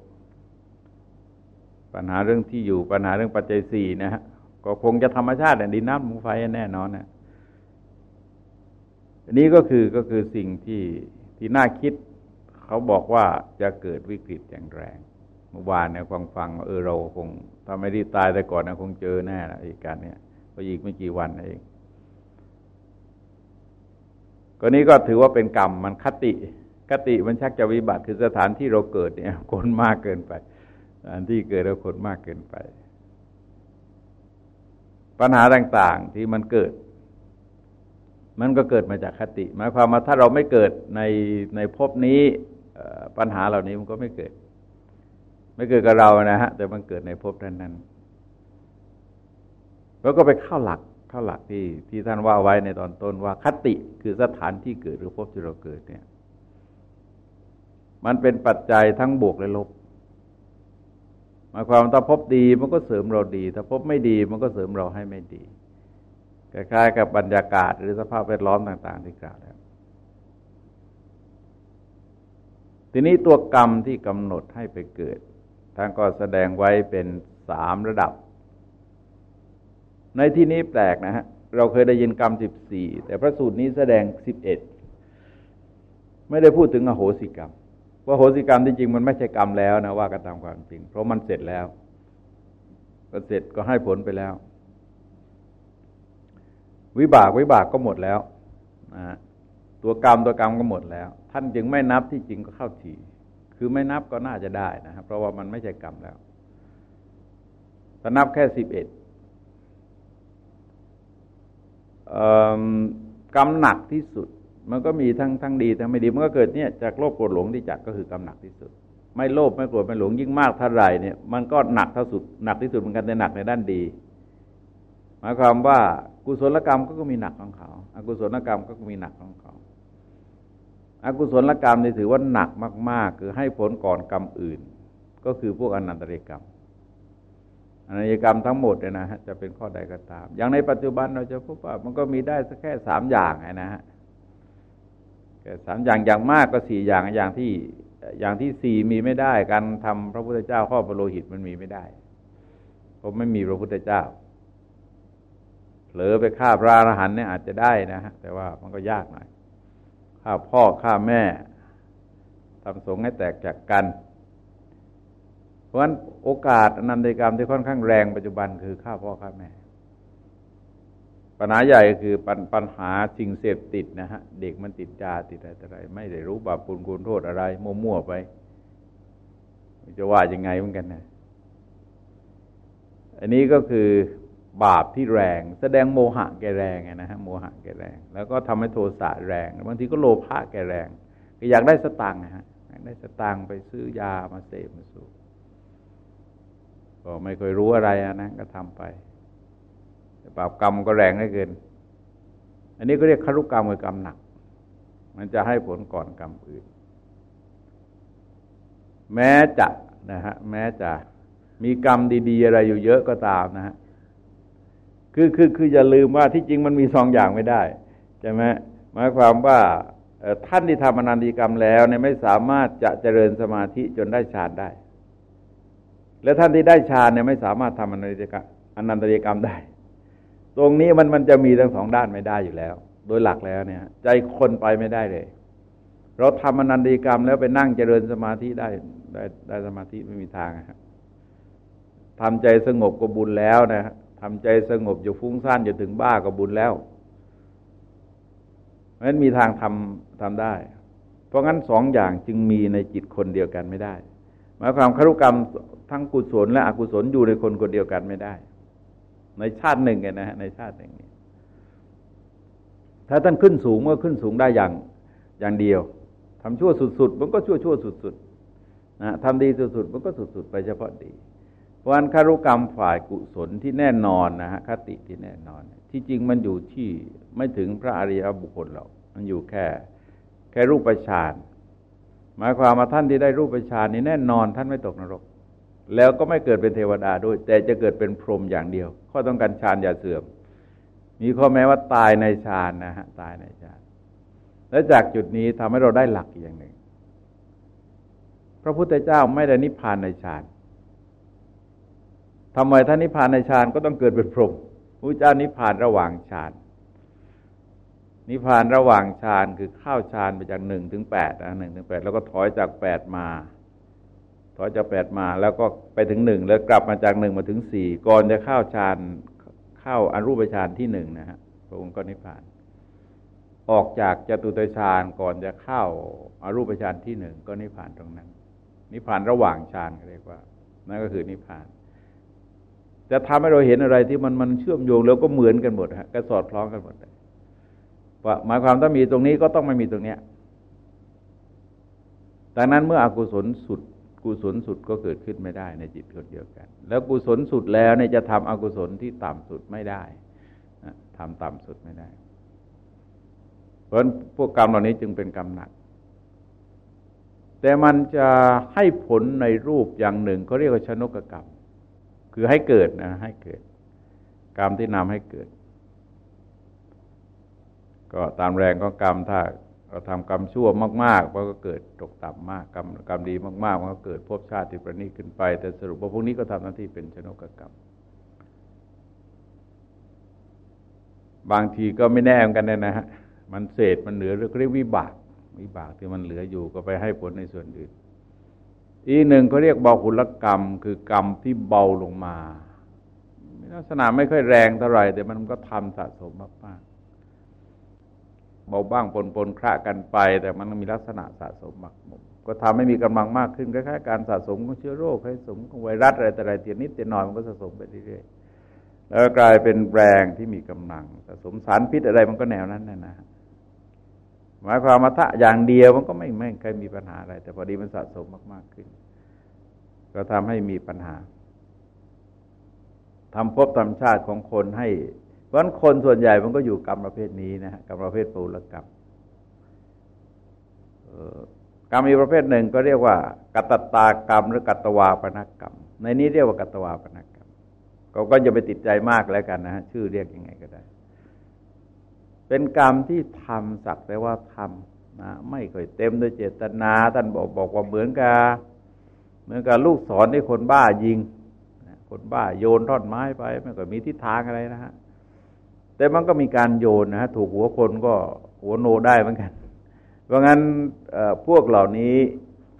ปัญหาเรื่องที่อยู่ปัญหาเรื่องปัจจัยสี่นะฮะก็คงจะธรรมชาติดินน้ำลมไฟแน่นอนนะอันนี้ก็คือก็คือสิ่งที่ที่น่าคิด เขาบอกว่าจะเกิดวิกฤตอย่างแรงเมื่อวานเนี่ยฟังฟังเออเราคงถ้าไม่ได้ตายแต่ก่อนนะคงเจอแน่ละเหตุการณ์เนี่ยก็อีกไม่กี่วันเอง ก็นี้ก็ถือว่าเป็นกรรมมันคติคติมันชักจะวิบัติคือสถานที่เราเกิดเนี่ย คนมากเกินไปสถานที่เกิดแล้วคนมากเกินไป ปัญหาต่างๆที่มันเกิด มันก็เกิดมาจากคติ หมายความว่าถ้าเราไม่เกิดในในภพนี้ปัญหาเหล่านี้มันก็ไม่เกิด ไม่เกิดกับเรานะฮะ แต่มันเกิดในภพนั้นๆแล้วก็ไปเข้าหลัก ข้าหลักที่ที่ท่านว่าไว้ในตอนต้นว่าคติคือสถานที่เกิดหรือพบที่เราเกิดเนี่ย มันเป็นปัจจัยทั้งบวกและลบหมายความถ้าพบดีมันก็เสริมเราดี ถ้าพบไม่ดีมันก็เสริมเราให้ไม่ดีคล้ายๆกับบรรยากาศหรือสภาพแวดล้อมต่าง ๆ ที่กล่าวแล้วทีนี้ตัวกรรมที่กำหนดให้ไปเกิดท่านก็แสดงไว้เป็นสามระดับ ในที่นี้แปลกนะฮะ เราเคยได้ยินกรรมสิบสี่แต่พระสูตรนี้แสดงสิบเอ็ดไม่ได้พูดถึงอโหสิกรรมว่าโหสิกรรมที่จริงมันไม่ใช่กรรมแล้วนะว่ากันตามความจริง เพราะมันเสร็จแล้วก็เสร็จก็ให้ผลไปแล้ว วิบากวิบากก็หมดแล้วนะตัวกรรมตัวกรรมก็หมดแล้ว ท่านจึงไม่นับที่จริงก็เข้าทีคือไม่นับก็น่าจะได้นะครับเพราะว่ามันไม่ใช่กรรมแล้วถ้านับแค่สิบเอ็ด กรรมหนักที่สุด มันก็มีทั้งทั้งดีทั้งไม่ดี มันก็เกิดเนี่ยจากโลภโกรธหลงที่จัดก็คือกรรมหนักที่สุด ไม่โลภไม่โกรธไม่หลงยิ่งมากเท่าไรเนี่ยมันก็หนักเท่าสุดหนักที่สุดเหมือนกันแต่หนักในด้านดี หมายความว่ากุศลกรรมก็มีหนักของเขาอกุศลกรรมก็มีหนักของเขาอากุศลกรรมนี่ถือว่าหนักมาก ๆ คือให้ผลก่อนกรรมอื่น ก็คือพวกอนันตริกรรม อนัยกรรมทั้งหมดเนี่ยนะฮะจะเป็นข้อใดก็ตาม อย่างในปัจจุบันเราจะพบว่ามันก็มีได้สักแค่สามอย่างนะฮะแค่สามอย่างอย่างมากก็สี่อย่างอย่างที่อย่างที่สี่มีไม่ได้ การทำพระพุทธเจ้าข้อประโลหิตมันมีไม่ได้เพราะไม่มีพระพุทธเจ้าเผลอไปฆ่าพระอรหันต์เนี่ยอาจจะได้นะฮะแต่ว่ามันก็ยากหน่อยฆ่าพ่อฆ่าแม่ทำสงให้แตกจากกัน ราะฉะนั้นโอกาสอนันตกรรมที่ค่อนข้างแรงปัจจุบันคือฆ่าพ่อฆ่าแม่ ปัญหาใหญ่คือปัญปญหาสิ่งเสพติดนะฮะ เด็กมันติดยาติดอะไร ไม่ได้รู้บาปปุลคุณโทษอะไร มั่วๆไป จะว่ายังไงเหมือนกันนะอันนี้ก็คือบาปที่แรง แสดงโมหะแกแรงนะฮะโมหะแกแรง แล้วก็ทำให้โทสะแรงบางทีก็โลภะแกแรงก็อยากได้สตังค์นะฮะอยากได้สตังค์ไปซื้อยามาเสพมาสูบ ก็ไม่เคยรู้อะไรนะก็ทำไปแต่บาปกรรมก็แรงได้เกิน อันนี้ก็เรียกคารุกรรมกับกรรมหนัก มันจะให้ผลก่อนกรรมอื่น แม้จะนะฮะแม้จะมีกรรมดีๆ อะไรอยู่เยอะก็ตามนะฮะคือคือคืออย่าลืมว่าที่จริงมันมีสองอย่างไม่ได้ใช่ไหมหมายความว่าท่านที่ทำอนันติกรรมแล้วเนี่ยไม่สามารถจะเจริญสมาธิจนได้ฌานได้ แล้วท่านที่ได้ฌานเนี่ยไม่สามารถทำอนันตริกรรมอนันตริกรรมได้ ตรงนี้มันมันจะมีทั้งสองด้านไม่ได้อยู่แล้ว โดยหลักแล้วเนี่ย ใจคนไปไม่ได้เลย เราทำอนันตริกรรมแล้วไปนั่งเจริญสมาธิได้ได้ได้สมาธิไม่มีทางครับทำใจสงบก็บุญแล้วนะทำใจสงบอยู่ฟุ้งซ่านอยู่ถึงบ้าก็บุญแล้วเพราะฉะนั้นมีทางทำทำได้ เพราะงั้นสองอย่างจึงมีในจิตคนเดียวกันไม่ได้หมายความคารุกรรมทั้งกุศลและอกุศลอยู่ในคนคนเดียวกันไม่ได้ ในชาติหนึ่งไงนะฮะในชาติหนึ่งนี้ถ้าท่านขึ้นสูงก็ขึ้นสูงได้อย่างอย่างเดียวทำชั่วสุดๆมันก็ชั่วชั่วสุดๆนะทำดีสุดๆมันก็สุดๆไปเฉพาะดีเพราะนั้นคารุกรรมฝ่ายกุศลที่แน่นอนนะฮะคติที่แน่นอน ที่จริงมันอยู่ที่ไม่ถึงพระอริยบุคคลหรอกมันอยู่แค่ แค่รูปฌานหมายความว่าท่านที่ได้รูปฌานนี่แน่นอนท่านไม่ตกนรก แล้วก็ไม่เกิดเป็นเทวดาด้วย แต่จะเกิดเป็นพรหมอย่างเดียว ข้อต้องการฌานอย่าเสื่อม มีข้อแม้ว่าตายในฌานนะฮะตายในฌานและจากจุดนี้ทำให้เราได้หลักอย่างหนึ่ง พระพุทธเจ้าไม่ได้นิพพานในฌานทำไมท่านนิพพานในฌานก็ต้องเกิดเป็นพรหมพระเจ้านิพพานระหว่างฌานนิพพานระหว่างฌานคือเข้าฌานไปจากหนึ่งถึงแปดนะหนึ่งถึงแปดแล้วก็ถอยจากแปดมา ถอยจากแปดมาแล้วก็ไปถึงหนึ่งแล้วกลับมาจากหนึ่งมาถึงสี่ก่อนจะเข้าฌานเข้าอรูปฌานที่หนึ่งนะฮะพระองค์ก็นิพพาน ออกจากจตุตฌานก่อนจะเข้าอารูปฌานที่หนึ่งก็นิพพานตรงนั้น นิพพานระหว่างฌานเรียกว่านั่นก็คือนิพพานจะทำให้เราเห็นอะไรที่มันมันเชื่อมโยงแล้วก็เหมือนกันหมดฮะก็สอดคล้องกันหมดเลยว่าหมายความถ้ามีตรงนี้ก็ต้องไม่มีตรงเนี้ยดังนั้นเมื่ออกุศลสุด กุศลสุดก็เกิดขึ้นไม่ได้ในจิตคนเดียวกัน แล้วกุศลสุดแล้วเนี่ยจะทำอกุศลที่ต่ำสุดไม่ได้ทำต่ำสุดไม่ได้ เพราะพวกกรรมเหล่านี้จึงเป็นกรรมหนัก แต่มันจะให้ผลในรูปอย่างหนึ่งเขาเรียกว่าชนกกรรม คือให้เกิดนะให้เกิด กรรมที่นำให้เกิด ก็ตามแรงของกรรมถ้า เราทำกรรมชั่วมากๆมันก็เกิดตกต่ำมากกรรมกรรมดีมากๆมันก็เกิดภพชาติที่ประณีตขึ้นไป แต่สรุปว่าพวกนี้ก็ทำหน้าที่เป็นชนกกรรม บางทีก็ไม่แน่เหมือนกันนะฮะมันเศษมันเหลือเรียกวิบากวิบากที่มันเหลืออยู่ก็ไปให้ผลในส่วนอื่นอีกหนึ่งเขาเรียกเบาหุลกรรม คือกรรมที่เบาลงมาลักษณะไม่ค่อยแรงเท่าไหร่แต่มันก็ทำสะสมมากๆ เบาบ้างปนปนคระกันไป แต่มันมีลักษณะสะสมหมักหมมก็ทำให้มีกำลังมากขึ้นคล้ายๆการสะสมของเชื้อโรคให้สมของไวรัสอะไรแต่อะไรเตียนิดเตียน้อยมันก็สะสมไปเรื่อยๆแล้วกลายเป็นแรงที่มีกำลังสะสมสารพิษอะไรมันก็แนวนั้นนะนะหมายความมาทะอย่างเดียวมันก็ไม่ไม่เคยมีปัญหาอะไร แต่พอดีมันสะสมมากๆขึ้น ก็ทำให้มีปัญหาทำภพทำชาติของคนให้ ราะคนส่วนใหญ่มันก็อยู่กรรมประเภทนี้นะฮะกรรมประเภทปูรกรรมกรรมอีกประเภทหนึ่งก็เรียกว่า กัตตากรรม หรือกัตวาปนกรรม ในนี้เรียกว่ากัตวาปนกรรมก็ก็จะไปติดใจมากแล้วกันนะฮะชื่อเรียกยังไงก็ได้ เป็นกรรมที่ทำสักแต่ว่าทำนะไม่เคยเต็มด้วยเจตนาท่านบอกบอกว่าเหมือนกับเหมือนกับลูกศรที่คนบ้ายิงคนบ้าโยนท่อนไม้ไปไม่ก็มีทิศทางอะไรนะฮะ แต่มันก็มีการโยนนะฮะถูกหัวคนก็หัวโนได้เหมือนกัน เพราะงั้นพวกเหล่านี้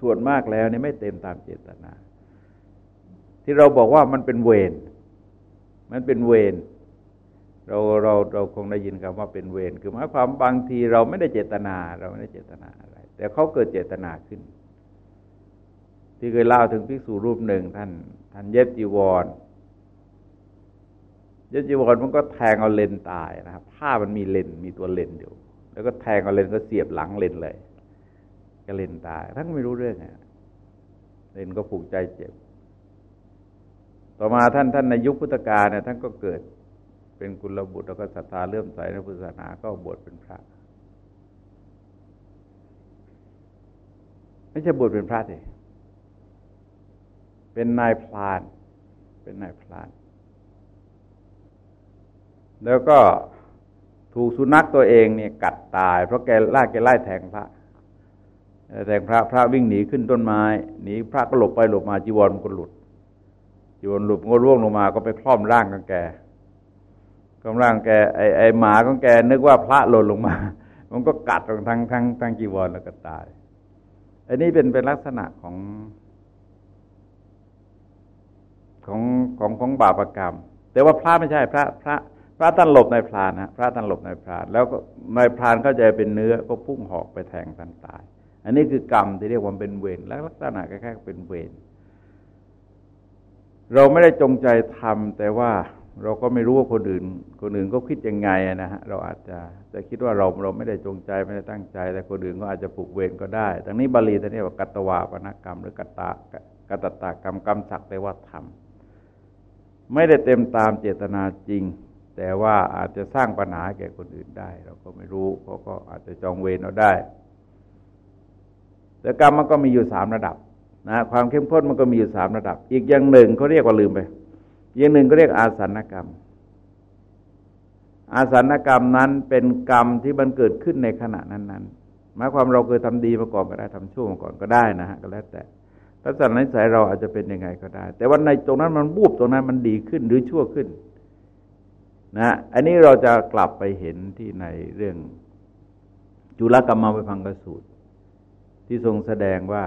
ส่วนมากแล้วนี่ไม่เต็มตามเจตนา ที่เราบอกว่ามันเป็นเวรมันเป็นเวรเราเราเราคงได้ยินคำว่าเป็นเวรคือหมายความบางทีเราไม่ได้เจตนา เราไม่ได้เจตนาอะไร แต่เขาเกิดเจตนาขึ้น ที่เคยเล่าถึงภิกษุรูปหนึ่งท่านท่านเย็บจีวร ยจีวรมันก็แทงเอาเลนตายนะครับผ้ามันมีเลนมีตัวเลนอยู่ แล้วก็แทงเอาเลนก็เสียบหลังเลนเลย ก็เลนตายท่านไม่รู้เรื่องอะเลนก็ผูกใจเจ็บ ต่อมาท่านท่านในยุคพุทธกาลเนี่ยท่านก็เกิดเป็นกุลบุตรแล้วก็ศรัทธาเลื่อมใสในพุทธศาสนาก็บวชเป็นพระไม่ใช่บวชเป็นพระสิเป็นนายพลาน เป็นนายพลาน แล้วก็ถูกสุนัขตัวเองเนี่ยกัดตาย เพราะแกล่าแกไล่แทงพระแทงพระพระวิ่งหนีขึ้นต้นไม้หนีพระก็หลบไปหลบมาจีวรมันก็หลุดจีวรหลุดก็ร่วงลงมาก็ไปคล่อมร่างของแกคล่อมร่างแกไอไอหมาของแกนึกว่าพระหล่นลงมา มันก็กัดทั้งทั้งทั้งจีวรแล้วก็ตาย อันนี้เป็นเป็นลักษณะของ ของของของบาปรกรรม แต่ว่าพระไม่ใช่พระพระ พระท่านหลบในพรานนะพระท่านหลบในพราน แล้วก็ในพรานเข้าใจเป็นเนื้อก็พุ่งหอกไปแทงท่านตาย อันนี้คือกรรมที่เรียกว่าเป็นเวรและลักษณะแค่เป็นเวรเราไม่ได้จงใจทำแต่ว่าเราก็ไม่รู้ว่าคนอื่น คนอื่นก็คิดยังไงนะฮะเราอาจจะจะคิดว่าเราเราไม่ได้จงใจไม่ได้ตั้งใจ แต่คนอื่นก็อาจจะผูกเวรก็ได้ดังนี้บาลีท่านเรียกว่ากัตวาปนกรรม หรือกัตตากัตตากรรมกรรมสักแต่ว่าทำไม่ได้เต็มตามเจตนาจริง แต่ว่าอาจจะสร้างปัญหาแก่คนอื่นได้ เราก็ไม่รู้เขาก็อาจจะจองเวรเราได้ แต่กรรมมันก็มีอยู่สามระดับนะความเข้มข้นมันก็มีอยู่สามระดับ อีกอย่างหนึ่งเขาเรียกว่าลืมไปอย่างหนึ่งก็เรียกอาสันกรรม อาสันกรรมนั้นเป็นกรรมที่มันเกิดขึ้นในขณะนั้นๆหมายความเราเคยทำดีมาก่อนก็ได้ทำชั่วมาก่อนก็ได้นะฮะก็แล้วแต่ลักษณะนิสัยเราอาจจะเป็นยังไงก็ได้ แต่ว่าในตรงนั้นมันบูบตรงนั้นมันดีขึ้นหรือชั่วขึ้น นะอันนี้เราจะกลับไปเห็นที่ในเรื่องจุลกรรมมาไปพังกสูตร ที่ทรงแสดงว่า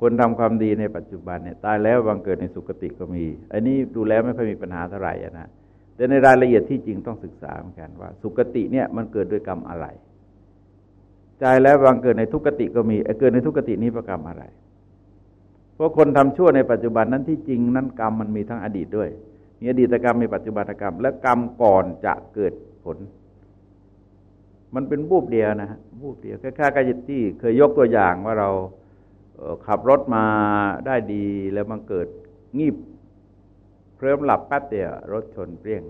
คนทำความดีในปัจจุบันเนี่ยตายแล้วบังเกิดในสุคติก็มี อันนี้ดูแล้วไม่ค่อยมีปัญหาเท่าไหร่นะแต่ในรายละเอียดที่จริงต้องศึกษาเหมือนกันว่า สุคติเนี่ยมันเกิดด้วยกรรมอะไรใจแล้วบังเกิดในทุกติก็มีเกิดในทุกตินี้ประกรรมอะไร เพราะคนทำชั่วในปัจจุบันนั้นที่จริงนั้นกรรมมันมีทั้งอดีตด้วย มีอดีตกรรมมีปัจจุบันกรรม และกรรมก่อนจะเกิดผล มันเป็นบูบเดียวนะฮะบูบเดียวแค่ๆกับที่เคยยกตัวอย่างว่าเราขับรถมาได้ดีแล้วมันเกิดงีบเคลิ้มหลับแป๊บเดียวรถชนเปรี้ยง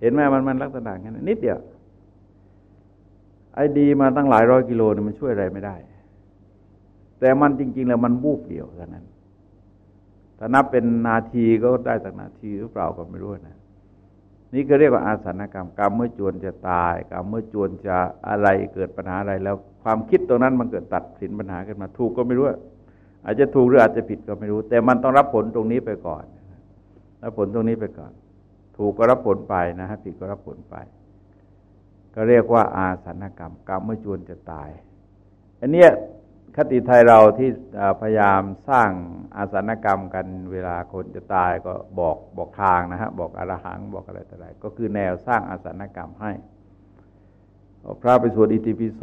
เห็นไหมมันมันลักษณะนั้นนิดเดียวไอ้ดีมาตั้งหลายร้อยกิโลเนี่ยมันช่วยอะไรไม่ได้ แต่มันจริง ๆ แล้วมันบูบเดียวเท่านั้น ถ้านับเป็นนาทีก็ได้สักนาทีหรือเปล่าก็ไม่รู้นะ นี่ก็เรียกว่าอาสนกรรมกรรมเมื่อจวนจะตายกรรมเมื่อจวนจะอะไรเกิดปัญหาอะไร แล้วความคิดตรงนั้นมันเกิดตัดสินปัญหาขึ้นมาถูกก็ไม่รู้ อาจจะถูกหรืออาจจะผิดก็ไม่รู้ แต่มันต้องรับผลตรงนี้ไปก่อนรับผลตรงนี้ไปก่อน ถูกก็รับผลไปนะฮะผิดก็รับผลไป ก็เรียกว่าอาสนกรรมกรรมเมื่อจวนจะตายอันเนี้ย คติไทยเราที่พยายามสร้างอาสนกรรมกันเวลาคนจะตายก็บอกบอกทางนะฮะบอกอรหังบอกอะไรต่ออะไรก็คือแนวสร้างอาสนกรรมให้พระไปสวดอิติปิโส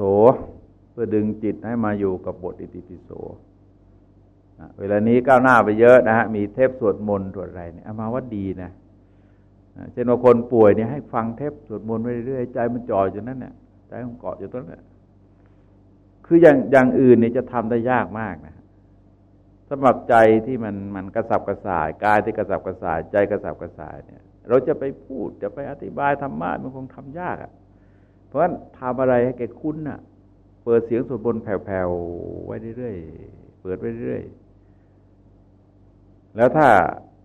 เพื่อดึงจิตให้มาอยู่กับบทอิติปิโสเวลานี้ก้าวหน้าไปเยอะนะฮะมีเทปสวดมนต์สวดอะไรเนี่ยเอามาว่าดีนะเช่นว่าคนป่วยเนี่ยให้ฟังเทปสวดมนต์ไปเรื่อยใจมันจ่ออยู่นั่นเนี่ยใจมันเกาะอยู่ตรงนั้น คืออย่างอย่างอื่นนี่จะทำได้ยากมากนะสำหรับใจที่มันมันกระสับกระส่ายกายที่กระสับกระส่ายใจกระสับกระส่ายเนี่ย เราจะไปพูดจะไปอธิบายธรรมะมันคงทำยากอะ่ะ เพราะฉะนั้นทำอะไรให้แกคุ้นน่ะ เปิดเสียงสวดบนแผ่วๆไว้เรื่อยๆเปิดไว้เรื่อยๆแล้วถ้า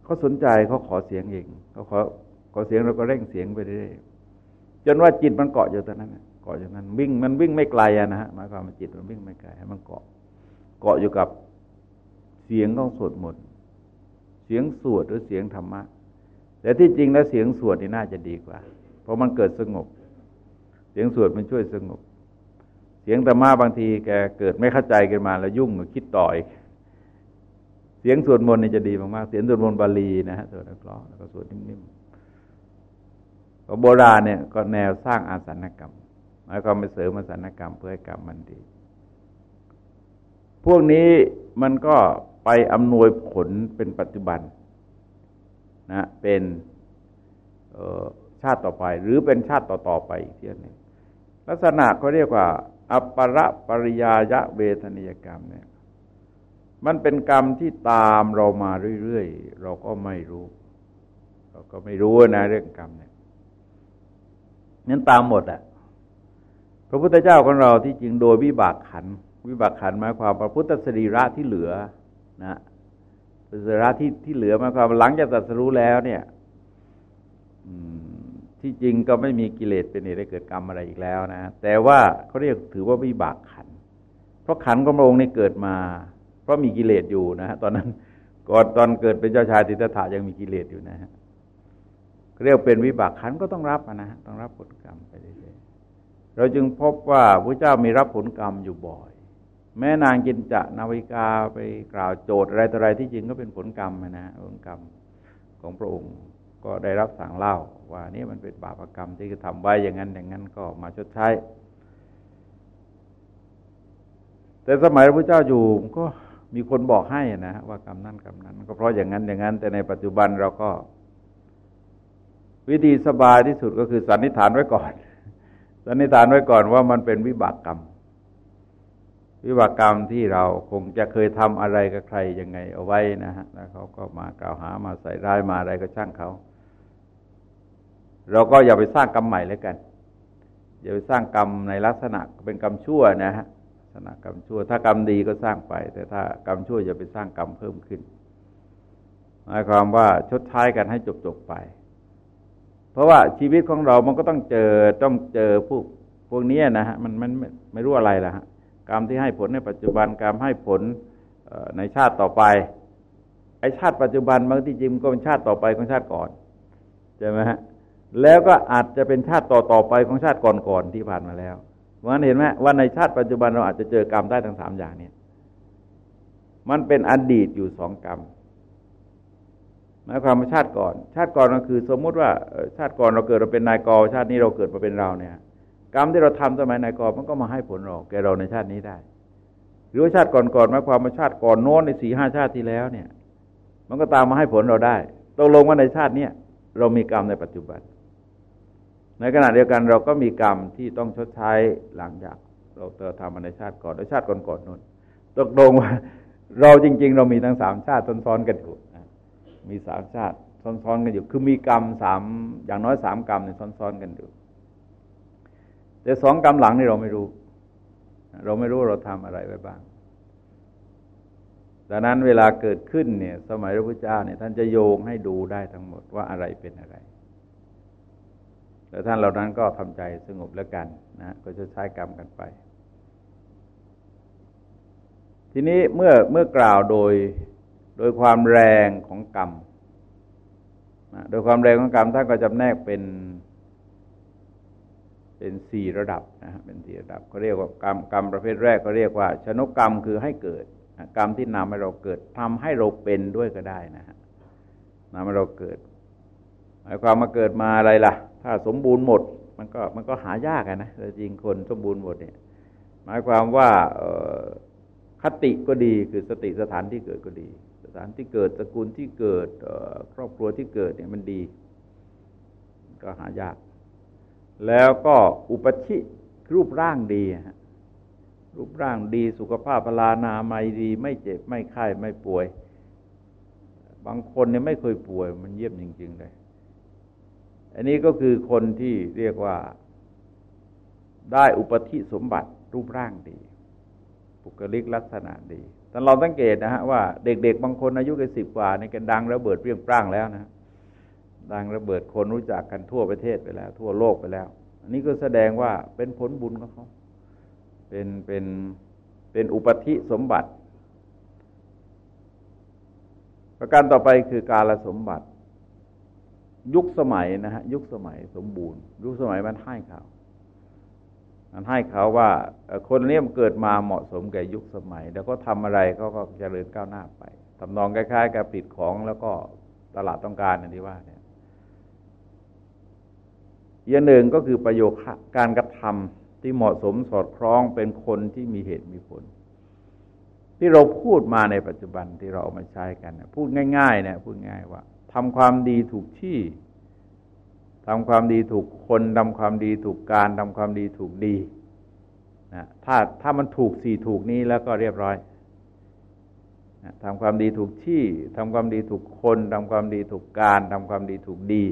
เขาสนใจเขาขอเสียงเองเขาขอขอเสียงเราก็เร่งเสียงไปเรื่อยๆจนว่าจิตมันเกาะอยู่ตรงนั้น เกาะอย่างนั้น วิ่งมันวิ่งไม่ไกลอะนะฮะหมายความว่าจิตมันวิ่งไม่ไกลให้มันเกาะ เกาะอยู่กับเสียงของสวดมนต์เสียงสวดหรือเสียงธรรมะแต่ที่จริงแล้วเสียงสวดนี่น่าจะดีกว่า เพราะมันเกิดสงบ เสียงสวดมันช่วยสงบ เสียงธรรมะบางทีแกเกิดไม่เข้าใจกันมาแล้วยุ่งคิดต่ออีกเสียงสวดมนต์นี่จะดีมากๆ เสียงสวดมนต์บาลีนะฮะสวดนักร้องแล้วก็สวดนิ่มๆโบราณเนี่ยก็แนวสร้างอาสนกรรม หมายความไปเสริมอาสนกรรมเพื่อให้กรรมมันดี พวกนี้มันก็ไปอำนวยผลเป็นปัจจุบันนะเป็นชาติต่อไป หรือเป็นชาติต่อ ๆ ไปอีกเทีหนึ่งลักษณะเขาเรียกว่า อัปรปริยายะเวทนิยกรรมเนี่ยมันเป็นกรรมที่ตามเรามาเรื่อยๆ เราก็ไม่รู้ เราก็ไม่รู้นะเรื่องกรรมเนี่ยนั้นตามหมดอะ พระพุทธเจ้าของเราที่จริงโดยวิบากขัน วิบากขันหมายความพระพุทธสรีระที่เหลือนะสรีระที่ที่เหลือหมายความหลังจากตรัสรู้แล้วเนี่ยที่จริงก็ไม่มีกิเลสเป็นเหตุให้เกิดกรรมอะไรอีกแล้วนะแต่ว่าเขาเรียกถือว่าวิบากขัน เพราะขันของพระองค์นี่เกิดมา เพราะมีกิเลสอยู่นะฮะตอนนั้นก่อนตอนเกิดเป็นเจ้าชายติตถายังมีกิเลสอยู่นะฮะเรียกเป็นวิบากขันก็ต้องรับนะฮะต้องรับผลกรรมไปเรื่อย เราจึงพบว่าพระเจ้ามีรับผลกรรมอยู่บ่อย แม้นางกินจะนาวิกาไปกล่าวโจทย์อะไรต่ออะไรที่จริงก็เป็นผลกรรมนะผลกรรมของพระองค์ก็ได้รับสั่งเล่า ว่านี่มันเป็นบาปกรรมที่ทำไว้อย่างนั้นอย่างนั้นก็มาชดใช้ แต่สมัยพระเจ้าอยู่ก็มีคนบอกให้นะว่ากรรมนั้นกรรมนั้น ก็เพราะอย่างนั้นอย่างนั้น แต่ในปัจจุบันเราก็ วิธีสบายที่สุดก็คือสันนิษฐานไว้ก่อน สันนิษฐานไว้ก่อนว่ามันเป็นวิบากกรรม วิบากกรรมที่เราคงจะเคยทำอะไรกับใครยังไงเอาไว้นะฮะแล้วเขาก็มากล่าวหามาใส่ร้ายมาอะไรก็ช่างเขา เราก็อย่าไปสร้างกรรมใหม่เลยกัน อย่าไปสร้างกรรมในลักษณะเป็นกรรมชั่วนะฮะชนะกรรมชั่ว ถ้ากรรมดีก็สร้างไป แต่ถ้ากรรมชั่วจะไปสร้างกรรมเพิ่มขึ้นหมายความว่าชดใช้กันให้จบๆไป เพราะว่าชีวิตของเรามันก็ต้องเจอต้องเจอพวกพวกนี้นะฮะมันมันไม่รู้อะไรละฮะกรรมที่ให้ผลในปัจจุบันกรรมให้ผลในชาติต่อไปไอชาติปัจจุบันบางที่จริงก็เป็นชาติต่อไปของชาติก่อนใช่ไหมฮะแล้วก็อาจจะเป็นชาติต่อต่อไปของชาติก่อนๆที่ผ่านมาแล้วเพราะฉะนั้นเห็นไหมว่าในชาติปัจจุบันเราอาจจะเจอกรรมได้ทั้งสามอย่างเนี่ยมันเป็นอดีตอยู่สองกรรม หมายความว่าชาติก่อน ชาติก่อนก็คือ สมมุติว่าชาติก่อนเราเกิดเราเป็นนายกชาตินี้เราเกิดมาเป็นเราเนี่ย กรรมที่เราทำสมัยนายกมันก็มาให้ผลเราแกเราในชาตินี้ได้ หรือว่าชาติก่อนๆหมายความว่าชาติก่อนโน้นในสี่ห้าชาติที่แล้วเนี่ย มันก็ตามมาให้ผลเราได้ตกลงว่าในชาติเนี้ยเรามีกรรมในปัจจุบัน ในขณะเดียวกันเราก็มีกรรมที่ต้องชดใช้หลังจากเราเติทำมาในชาติก่อนในชาติก่อนๆนู้นตกลงว่า เราจริง ๆ เรามีทั้งสามชาติซ้อนๆกันอยู่ มีสามชาติ ซ้อนๆกันอยู่ คือมีกรรมสามอย่างน้อยสามกรรมเนี่ยซ้อนๆกันอยู่ แต่สองกรรมหลังนี่เราไม่รู้ เราไม่รู้เราทำอะไรไว้บ้างดังนั้นเวลาเกิดขึ้นเนี่ย สมัยพระพุทธเจ้าเนี่ยท่านจะโยงให้ดูได้ทั้งหมดว่าอะไรเป็นอะไรแล้วท่านเหล่านั้นก็ทำใจสงบแล้วกันนะก็จะใช้กรรมกันไป ทีนี้เมื่อเมื่อกล่าวโดย โดยความแรงของกรรมนะโดยความแรงของกรรมท่านก็จำแนกเป็น เป็นสี่ระดับนะเป็นสี่ระดับก็เรียกว่ากรรมกรรมประเภทแรกก็เรียกว่า ชนกกรรมคือให้เกิดกรรมที่นำให้เราเกิดทำให้เราเป็นด้วยก็ได้นะฮะนำให้เราเกิดหมายความมาเกิดมาอะไรล่ะ ถ้าสมบูรณ์หมด มันก็มันก็หายากนะแต่จริงคนสมบูรณ์หมดเนี่ย หมายความว่าคติก็ดีคือสติสถานที่เกิดก็ดี สถานที่เกิดสกุลที่เกิดครอบครัวที่เกิดเนี่ยมันดี ก็หายาก แล้วก็อุปชิรูปร่างดีรูปร่างดีสุขภาพพลานาไม่ดี ไม่เจ็บไม่ไข้ไม่ป่วย บางคนเนี่ยไม่เคยป่วย มันเยี่ยมจริง ๆ เลย อันนี้ก็คือคนที่เรียกว่าได้อุปธิสมบัติรูปร่างดีบุคลิกลักษณะดี แต่เราสังเกตนะฮะว่าเด็กๆบางคนอายุแค่สิบกว่าในกันดังระเบิดเปรี้ยงปร้างแล้วนะดังระเบิดคนรู้จักกันทั่วประเทศไปแล้ว ทั่วโลกไปแล้ว อันนี้ก็แสดงว่าเป็นผลบุญของเขาเป็นเป็นเป็นอุปธิสมบัติ ประการต่อไปคือการสมบัติ ยุคสมัยนะฮะยุคสมัยสมบูรณ์ ยุคสมัยมันให้เขามั นให้เขาว่าคนนี้มันเกิดมาเหมาะสมแก่ยุคสมัย แล้วก็ทำอะไรเขาก็เจริญก้าวหน้าไปทำนองคล้ายๆ กับปิดของแล้วก็ตลาดต้องการอย่างที่ว่าเนี่ยอย่างหนึ่งก็คือประโยคการกระทำที่เหมาะสมสอดคล้องเป็นคนที่มีเหตุมีผล ที่เราพูดมาในปัจจุบันที่เราเอามาใช้กัน พูดง่ายๆเนี่ยพูดง่ายว่าทำความดีถูกที่ ทำความดีถูกคนทำความดีถูกการทำความดีถูกดีนะถ้าถ้ามันถูกสี่ถูกนี้แล้วก็เรียบร้อยนะทำความดีถูกที่ทำความดีถูกคนทำความดีถูกการทำความดีถูกดี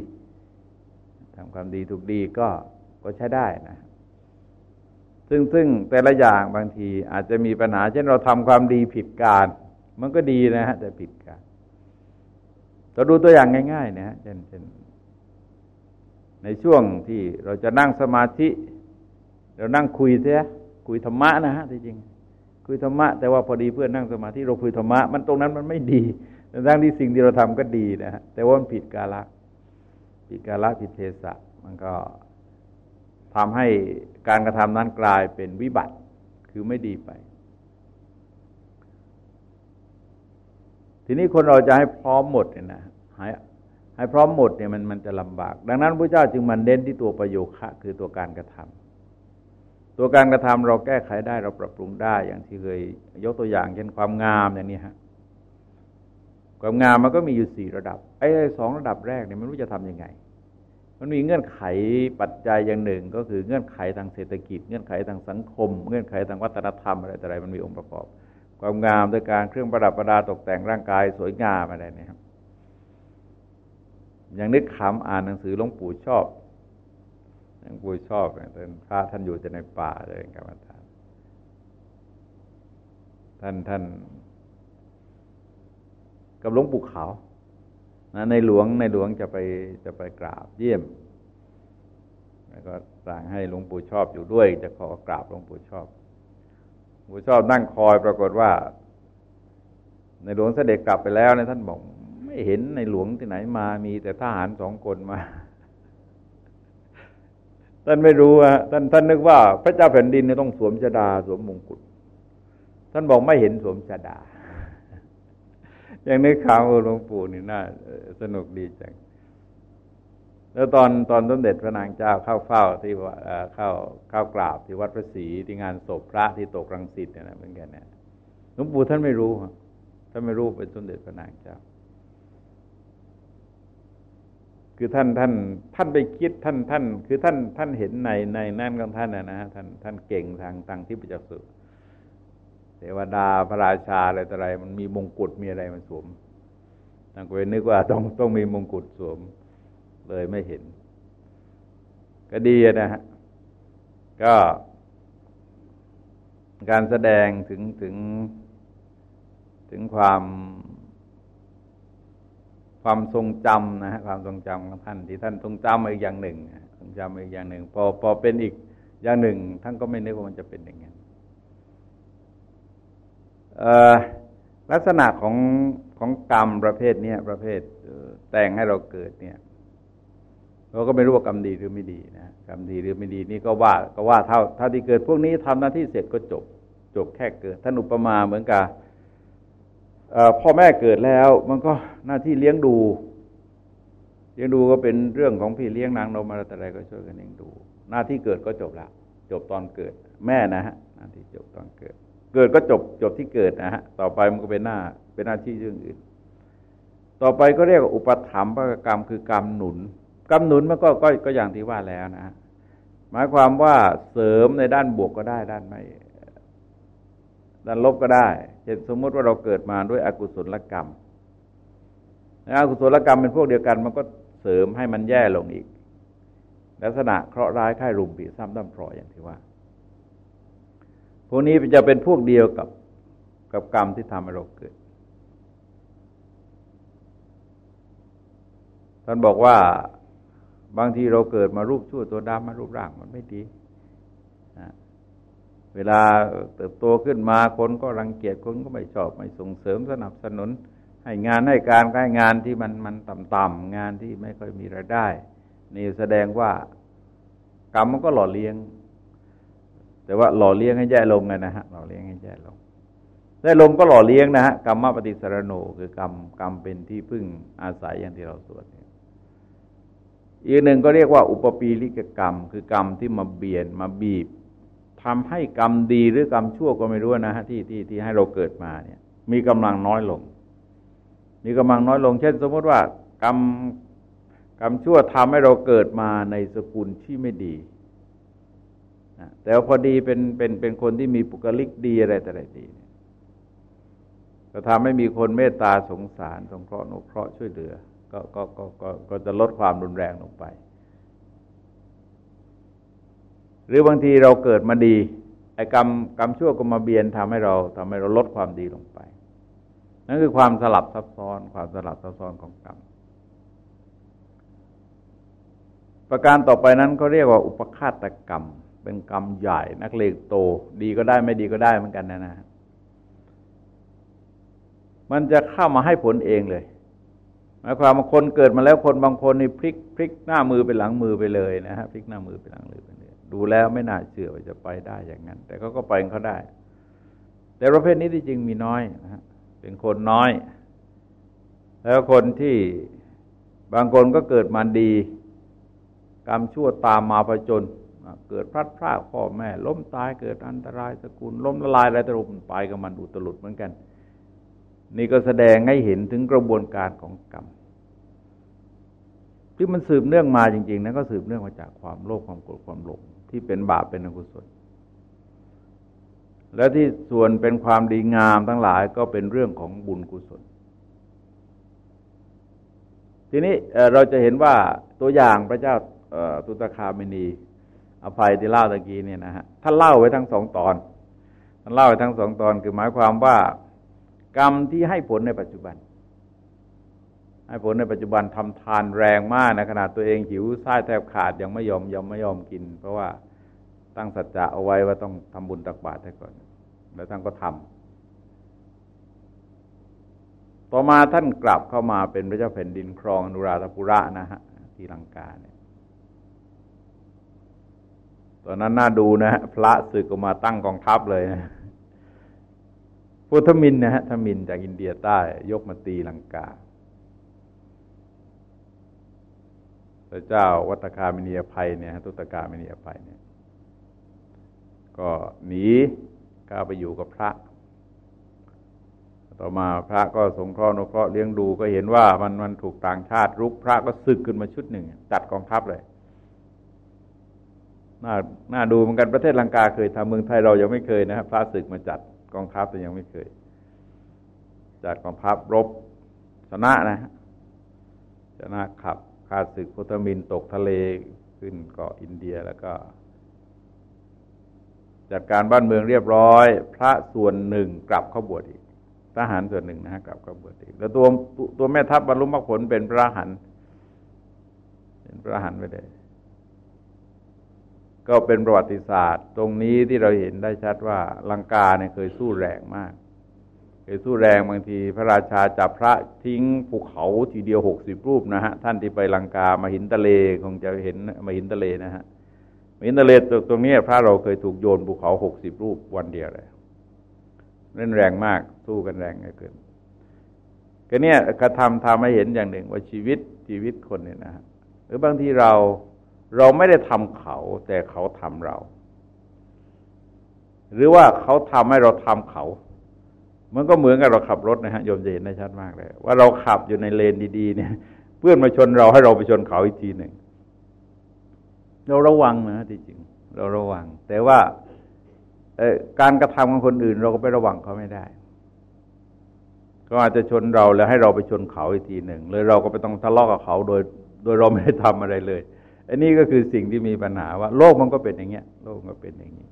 ทำความดีถูกดีก็ก็ใช้ได้นะซึ่งซึ่งแต่ละอย่างบางทีอาจจะมีปัญหา เช่นเราทำความดีผิดการ มันก็ดีนะฮะแต่ผิดการเราดูตัวอย่างง่ายๆนะฮะเช่นเช่น ในช่วงที่เราจะนั่งสมาธิ เรานั่งคุยเสียคุยธรรมะนะฮะที่จริง คุยธรรมะ แต่ว่าพอดีเพื่อนนั่งสมาธิเราคุยธรรมะมันตรงนั้นมันไม่ดีทั้งที่สิ่งที่เราทำก็ดีนะฮะแต่ว่ามันผิดกาละผิดกาละผิดเทศะมันก็ทำให้การกระทำนั้นกลายเป็นวิบัติคือไม่ดีไป ทีนี้คนเราจะให้พร้อมหมดเนี่ยนะ ให้พร้อมหมดเนี่ยมันมันจะลำบาก ดังนั้นพระเจ้าจึงมันเน้นที่ตัวประโยคะคือตัวการกระทำตัวการกระทำเราแก้ไขได้เราปรับปรุงได้อย่างที่เคยยกตัวอย่างเช่นความงามอย่างนี้ฮะความงามมันก็มีอยู่สี่ระดับไอ้สองระดับแรกเนี่ยไม่รู้จะทํำยังไง มันมีเงื่อนไขปัจจัยอย่างหนึ่ง ก็คือเงื่อนไขทางเศรษฐกิจ เงื่อนไขทางสังคม เงื่อนไขทางวัฒนธรรมอะไรแต่อะไรมันมีองค์ประกอบ ความงามโดยการเครื่องประดับประดาตกแต่งร่างกายสวยงามอะไรเนี่ยครับ ย่างนึกขำอ่านหนังสือหลวงปู่ชอบหลวงปู่ชอบเป็นพระท่านอยู่จะในป่าเลยกรรมฐาน ท่านท่าน กับหลวงปู่ขาวนะในหลวงในหลวงจะไปจะไปกราบเยี่ยม แล้วก็สั่งให้หลวงปู่ชอบอยู่ด้วย จะขอกราบหลวงปู่ชอบหลวงปู่ชอบนั่งคอยปรากฏว่า ในหลวงเสด็จกลับไปแล้วในท่านบอก ไม่เห็นในหลวงที่ไหนมามีแต่ทหารสองคนมา ท่านไม่รู้อะท่านท่านนึกว่าพระเจ้าแผ่นดินเนี่ยต้องสวมชดา สวมมงกุฎท่านบอกไม่เห็นสวมชดา อย่างนี้ข่าวหลวงปู่นี่น่าสนุกดีจังแล้วตอนตอนสมเด็จพระนางเจ้าเข้าเฝ้าที่ว่าเข้าเข้ากราบที่วัดพระศรีที่งานศพพระที่ตกรังสิตเนี่ยนะเหมือนกันเนี่ยหลวงปู่ท่านไม่รู้ท่านไม่รู้เป็นสมเด็จพระนางเจ้า คือท่านท่านท่านไปคิดท่านท่าน คือท่านท่านเห็นในในนั่นของท่านนะฮะท่านท่านเก่งทางทางที่ประจักษ์สุเทวดาพระราชาอะไรต่ออะไร มันมีมงกุฎมีอะไรมันสวมท่านก็เลยนึกว่าต้องต้องมีมงกุฎสวม เลยไม่เห็น ก็ดีนะฮะก็การแสดงถึงถึงถึงความ ความทรงจำนะฮะความทรงจำของท่านที่ท่านทรงจำอีกอย่างหนึ่งทรงจำอีกอย่างหนึ่ง พอพอเป็นอีกอย่างหนึ่ง ท่านก็ไม่นึกว่ามันจะเป็นอย่างนั้นลักษณะของของกรรมประเภทนี้ประเภทแต่งให้เราเกิดเนี่ย เราก็ไม่รู้ว่ากรรมดีหรือไม่ดีนะกรรมดีหรือไม่ดีนี่ก็ว่าก็ว่าเท่าเท่าที่เกิดพวกนี้ทำหน้าที่เสร็จก็จบ จบแค่เกิดท่านอุปมาเหมือนกับ พ่อแม่เกิดแล้ว มันก็หน้าที่เลี้ยงดู เลี้ยงดูก็เป็นเรื่องของพี่เลี้ยงนางนมอะไรแต่อะไรก็ช่วยกันเลี้ยงดู หน้าที่เกิดก็จบละจบตอนเกิด แม่นะฮะหน้าที่จบตอนเกิด เกิดก็จบจบที่เกิดนะฮะต่อไปมันก็เป็นหน้าเป็นหน้าที่เรื่องอื่น ต่อไปก็เรียกว่าอุปถัมภกรรมคือกรรมหนุนกรรมหนุนมันก็ก็ก็อย่างที่ว่าแล้วนะหมายความว่าเสริมในด้านบวกก็ได้ด้านไม่ด้านลบก็ได้ ช่นสมมติว่าเราเกิดมาด้วยอกุศลกรรมอกุศลกรรมเป็นพวกเดียวกัน มันก็เสริมให้มันแย่ลงอีก ลักษณะเคราะห์ร้ายค่ายรุมปีซ้ำตั้มพรอยอย่างที่ว่า พวกนี้จะเป็นพวกเดียวกับกับกรรมที่ทำให้เราเกิด ท่านบอกว่าบางทีเราเกิดมารูปชั่วตัวดำมารูปร่างมันไม่ดี เวลาเติบโตขึ้นมาคนก็รังเกียจคนก็ไม่ชอบไม่ส่งเสริมสนับสนุน ให้งานให้การให้งานที่มันมันต่ำๆงานที่ไม่ค่อยมีรายได้ นี่แสดงว่ากรรมมันก็หล่อเลี้ยง แต่ว่าหล่อเลี้ยงให้แย่ลงไงนะฮะหล่อเลี้ยงให้แย่ลงได้ลงก็หล่อเลี้ยงนะฮะกรรมปฏิสารโนคือกรรมกรรมเป็นที่พึ่งอาศัยอย่างที่เราสวดอีกหนึ่งก็เรียกว่า อุปปีลิกกรรม คือกรรมที่มาเบียนมาบีบ ทำให้กรรมดีหรือกรรมชั่วก็ไม่รู้นะฮะที่ที่ที่ให้เราเกิดมาเนี่ย มีกำลังน้อยลง มีกำลังน้อยลง เช่น สมมติว่ากรรมกรรมชั่วทำให้เราเกิดมาในสกุลที่ไม่ดีนะแต่พอดีเป็นเป็นเป็นคนที่มีปุกลิกดีอะไรแต่ไรดีก็ทำให้มีคนเมตตาสงสารสงเคราะห์นุเคราะห์ช่วยเหลือ ก็ก็ก็ก็จะลดความรุนแรงลงไป หรือบางทีเราเกิดมาดีไอ้กรรมกรรมชั่วก็มาเบียนทำให้เราทำให้เราลดความดีลงไปนั่นคือความสลับซับซ้อน ความสลับซับซ้อนของกรรมประการต่อไปนั้นเขาเรียกว่าอุปฆาตกรรม เป็นกรรมใหญ่ นักเลงโต ดีก็ได้ไม่ดีก็ได้เหมือนกันนะนะ มันจะเข้ามาให้ผลเองเลยหมายความว่าคนเกิดมาแล้วคนบางคนนี่พลิกพลิกหน้ามือไปหลังมือไปเลยนะฮะพลิกหน้ามือไปหลังมือไปเลย ดูแล้วไม่น่าเชื่อว่าจะไปได้อย่างนั้น แต่เขาก็ไปเขาได้ แต่ประเภทนี้ที่จริงมีน้อยนะฮะเป็นคนน้อย แล้วคนที่บางคนก็เกิดมาดี กรรมชั่วตามมาผจญเกิดพลัดพรากพ่อแม่ ล้มตายเกิดอันตรายสกุล ล้มละลายอะไรตรุมไปกับมันอุตลุดเหมือนกัน นี่ก็แสดงให้เห็นถึงกระบวนการของกรรมที่มันสืบเนื่องมาจริงๆนั้นก็สืบเนื่องมาจากความโลภความโกรธความหลง ที่เป็นบาปเป็นอกุศล และที่ส่วนเป็นความดีงามทั้งหลายก็เป็นเรื่องของบุญกุศล ทีนี้เราจะเห็นว่าตัวอย่างพระเจ้าตุตคามินีอภัยที่เล่าตะกี้เนี่ยนะฮะท่านเล่าไว้ทั้งสองตอนท่านเล่าไว้ทั้งสองตอนคือหมายความว่ากรรมที่ให้ผลในปัจจุบัน ให้ผลในปัจจุบันทำทานแรงมากในขณะตัวเองหิวไส้แทบขาดยังไม่ยอมยอมไม่ยอมกิน เพราะว่าตั้งสัจจะเอาไว้ว่าต้องทำบุญตักบาตรให้ก่อน แล้วท่านก็ทำต่อมาท่านกลับเข้ามาเป็นพระเจ้าแผ่นดินครองนุราธปุระนะฮะที่ลังกาเนี่ยตอนนั้นน่าดูนะฮะพระศึกออกมาตั้งกองทัพเลยนะพุทธมินนะฮะทมินจากอินเดียใต้ยกมาตีลังกา พระเจ้าวัตคามินียภัยเนี่ยตุตกามินียภัยเนี่ย ก็หนีก้าไปอยู่กับพระ ต่อมาพระก็สงเคราะห์นุเคราะห์เลี้ยงดูก็เห็นว่ามันมันถูกต่างชาติรุกพระก็สึกขึ้นมาชุดหนึ่ง จัดกองทัพเลยน่าน่าดูเหมือนกันประเทศลังกาเคยทำเมืองไทยเรายังไม่เคยนะครับพระศึกมาจัดกองทัพแต่ยังไม่เคย จัดกองทัพรบชนะนะชนะขับ ข้าศึกพุทธมินตกทะเลขึ้นเกาะอินเดียแล้วก็จัดการบ้านเมืองเรียบร้อย พระส่วนหนึ่งกลับเข้าบวชอีกทหารส่วนหนึ่งนะฮะกลับเข้าบวชอีก แล้วตัวตัวแม่ทัพบรรลุมรรคผลเป็นพระหันเป็นพระหันไปเลยก็เป็นประวัติศาสตร์ ตรงนี้ที่เราเห็นได้ชัดว่าลังกาเนี่ยเคยสู้แรงมาก เคยสู้แรงบางที พระราชาจับพระทิ้งภูเขาทีเดียวหกสิบรูปนะฮะ ท่านที่ไปลังกามาหินทะเลคงจะเห็นมาหินทะเลนะฮะมาหินทะเลตรงนี้พระเราเคยถูกโยนภูเขาหกสิบรูปวันเดียวเลยเล่นแรงมากสู้กันแรงเกินก็เนี่ยกระทำทำให้เห็นอย่างหนึ่งว่าชีวิตชีวิตคนเนี่ยนะฮะหรือบางทีเราเราไม่ได้ทำเขาแต่เขาทำเรา หรือว่าเขาทำให้เราทำเขา มันก็เหมือนกับเราขับรถนะฮะโยมจะเห็นได้ชัดมากเลย ว่าเราขับอยู่ในเลนดี ๆ เนี่ย เพื่อนมาชนเราให้เราไปชนเขาอีกทีหนึ่งเราระวังนะที่จริง เราระวัง แต่ว่าการกระทำของคนอื่น เราก็ไประวังเขาไม่ได้ ก็อาจจะชนเราแล้วให้เราไปชนเขาอีกทีหนึ่งเลยเราก็ไปต้องทะเลาะกับเขาโดย โดยเราไม่ได้ทำอะไรเลยอันนี้ก็คือสิ่งที่มีปัญหาว่า โลกมันก็เป็นอย่างเงี้ย โลกมันก็เป็นอย่างนี้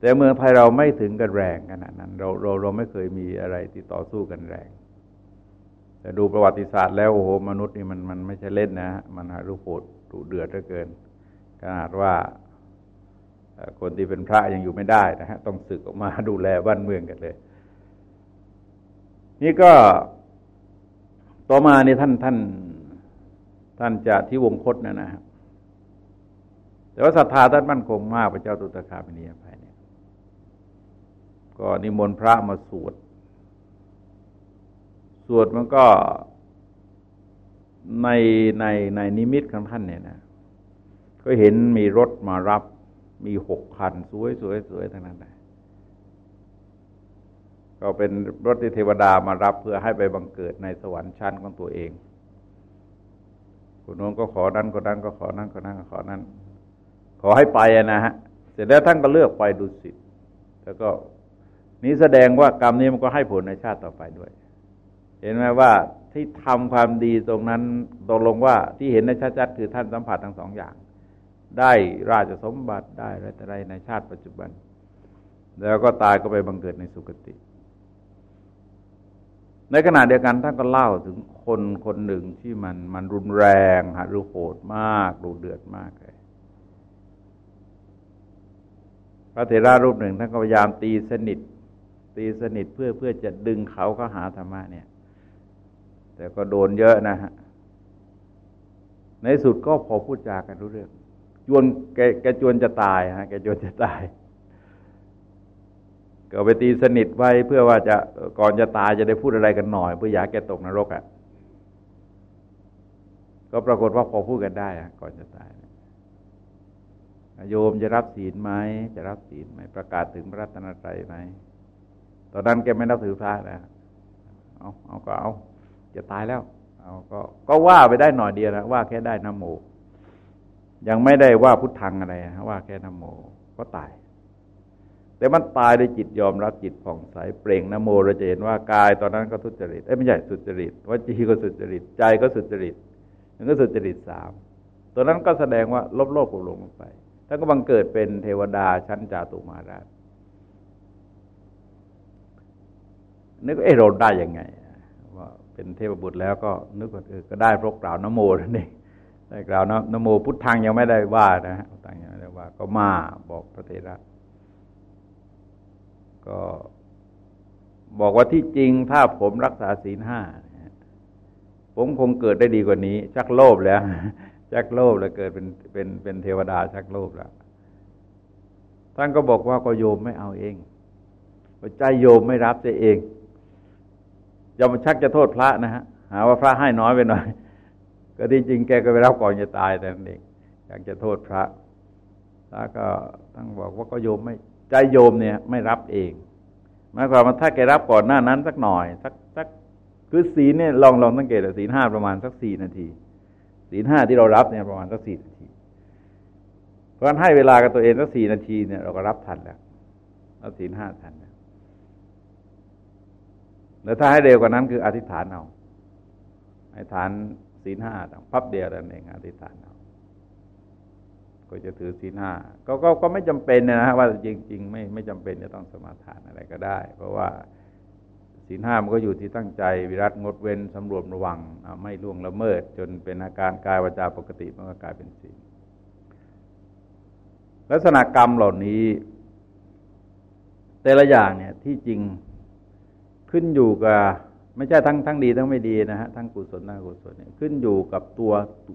แต่เมืองไทยเราไม่ถึงกันแรงขนาดนั้น เราเราเราไม่เคยมีอะไรที่ต่อสู้กันแรง แต่ดูประวัติศาสตร์แล้วโอ้โหมนุษย์นี่มันมันไม่ใช่เล่นนะ มันหารูปโหดดุเดือดเหลือเกิน ขนาดว่าคนที่เป็นพระยังอยู่ไม่ได้นะฮะต้องศึกออกมาดูแลบ้านเมืองกันเลย นี่ก็ต่อมาในท่านท่านท่านจะที่วงคตนะนะแต่ว่าศรัทธาท่านมั่นคงมากพระเจ้าตุตคามินีภัยเนี่ย ก็นิมนต์พระมาสวด สวดมันก็ในในในนิมิตของท่านเนี่ยนะ ก็เห็นมีรถมารับ มีหกคัน สวยสวยสวยทั้งนั้นเลยก็เป็นรถที่เทวดามารับเพื่อให้ไปบังเกิดในสวรรค์ชั้นของตัวเองคุณน้องก็ขอนั้นก็นั้นก็ขอนั้นก็นั้นก็ขอนั้น ขอให้ไปนะฮะ เสร็จแล้วท่านก็เลือกไปดูสิแล้วก็ นี้แสดงว่ากรรมนี้มันก็ให้ผลในชาติต่อไปด้วย เห็นไหมว่าที่ทำความดีตรงนั้นตกลงว่าที่เห็นในชัดๆคือท่านสัมผัสทั้งสองอย่าง ได้ราชสมบัติได้อะไรแต่ไรในชาติปัจจุบัน แล้วก็ตายก็ไปบังเกิดในสุคติ ในขณะเดียวกันท่านก็เล่าถึงคนคนหนึ่งที่มันมันรุนแรงหรือโหดมากดูเดือดมากเลยพระเถระรูปหนึ่งท่านก็พยายามตีสนิท ตีสนิทเพื่อเพื่อจะดึงเขาเข้าหาธรรมะเนี่ย แต่ก็โดนเยอะนะฮะ ในสุดก็พอพูดจากันรู้เรื่องจวนแกแกจวนจะตายฮะแกจวนจะตาย ก็ไปตีสนิทไว้เพื่อว่าจะก่อนจะตายจะได้พูดอะไรกันหน่อย เพื่ออยากแกตกนรกอะ่ะก็ปรากฏว่าพอพูดกันได้อะก่อนจะตายโยมจะรับศีลไหมจะรับศีลไหมประกาศถึงพระรัตนตรัยไหม ตอนนั้นแกไม่นับถือพระแล้วเอาเอาก็เอา จะตายแล้ว เอาก็ก็ว่าไปได้หน่อยเดียวนะว่าแค่ได้นโมยังไม่ได้ว่าพุทธังอะไรนะว่าแค่นโมก็ตาย แต่มันตายด้วยจิตยอมรับจิตผ่องใสเปล่งนโมเราจะเห็นว่ากายตอนนั้นก็ทุจริตเอ้ไม่ใช่สุจริตวจีก็สุจริตใจก็สุจริตมันก็สุจริตสามตัวนั้นก็แสดงว่าลบโลกลงลงไปท่านก็บังเกิดเป็นเทวดาชั้นจาตุมาราช นึกเออเราได้ยังไง ว่าเป็นเทพบุตรแล้วก็นึกว่าเออก็ได้พระกล่าวนโมนั่นเองได้กล่าวนโมพุทธังยังไม่ได้ว่านะฮะตังยังไม่ได้ว่า ก็มาบอกพระเทระก็บอกว่าที่จริงถ้าผมรักษาศีลห้าผมคงเกิดได้ดีกว่านี้ ชักโลภแล้ว ชักโลภแล้วเกิดเป็นเป็นเป็นเทวดาชักโลภแล้วท่านก็บอกว่าก็โยมไม่เอาเองใจโยมไม่รับจะเอง ยอมชักจะโทษพระนะฮะหาว่าพระให้น้อยไปหน่อย ก็ที่จริงแกก็ไปรับก่อนจะตายแต่นั่นเองอยากจะโทษพระพระก็ต้องบอกว่าก็โยมไม่ใจโยมเนี่ยไม่รับเองหมายความว่าถ้าแกรับก่อนหน้านั้นสักหน่อยสักสักคือศีลเนี่ยลองลองสังเกตศีลห้าประมาณสักสี่นาทีศีลห้าที่เรารับเนี่ยประมาณสักสี่นาที เพราะฉะนั้นให้เวลากับตัวเองสักสี่นาทีเนี่ยเราก็รับทันแล้วรับศีลห้าทันแล้ว แล้วถ้าให้เร็วกว่านั้นคืออธิษฐานเอาอธิษฐานศีลห้าพับเดียวนั่นเองอธิษฐานเอาก็จะถือศีลห้าก็ก็ก็ไม่จำเป็นนะฮะว่าจริง ๆ ไม่ไม่จำเป็นจะต้องสมาทานอะไรก็ได้ เพราะว่าศีลห้ามันก็อยู่ที่ตั้งใจวิรัตงดเว้นสำรวมระวังไม่ล่วงละเมิด จนเป็นอาการกายวาจาปกติมันก็กลายเป็นศีลลักษณะกรรมเหล่านี้ แต่ละอย่างเนี่ยที่จริง ขึ้นอยู่กับ ไม่ใช่ทั้งทั้งดีทั้งไม่ดีนะฮะทั้งกุศลทั้งกุศลเนี่ยขึ้นอยู่กับตัว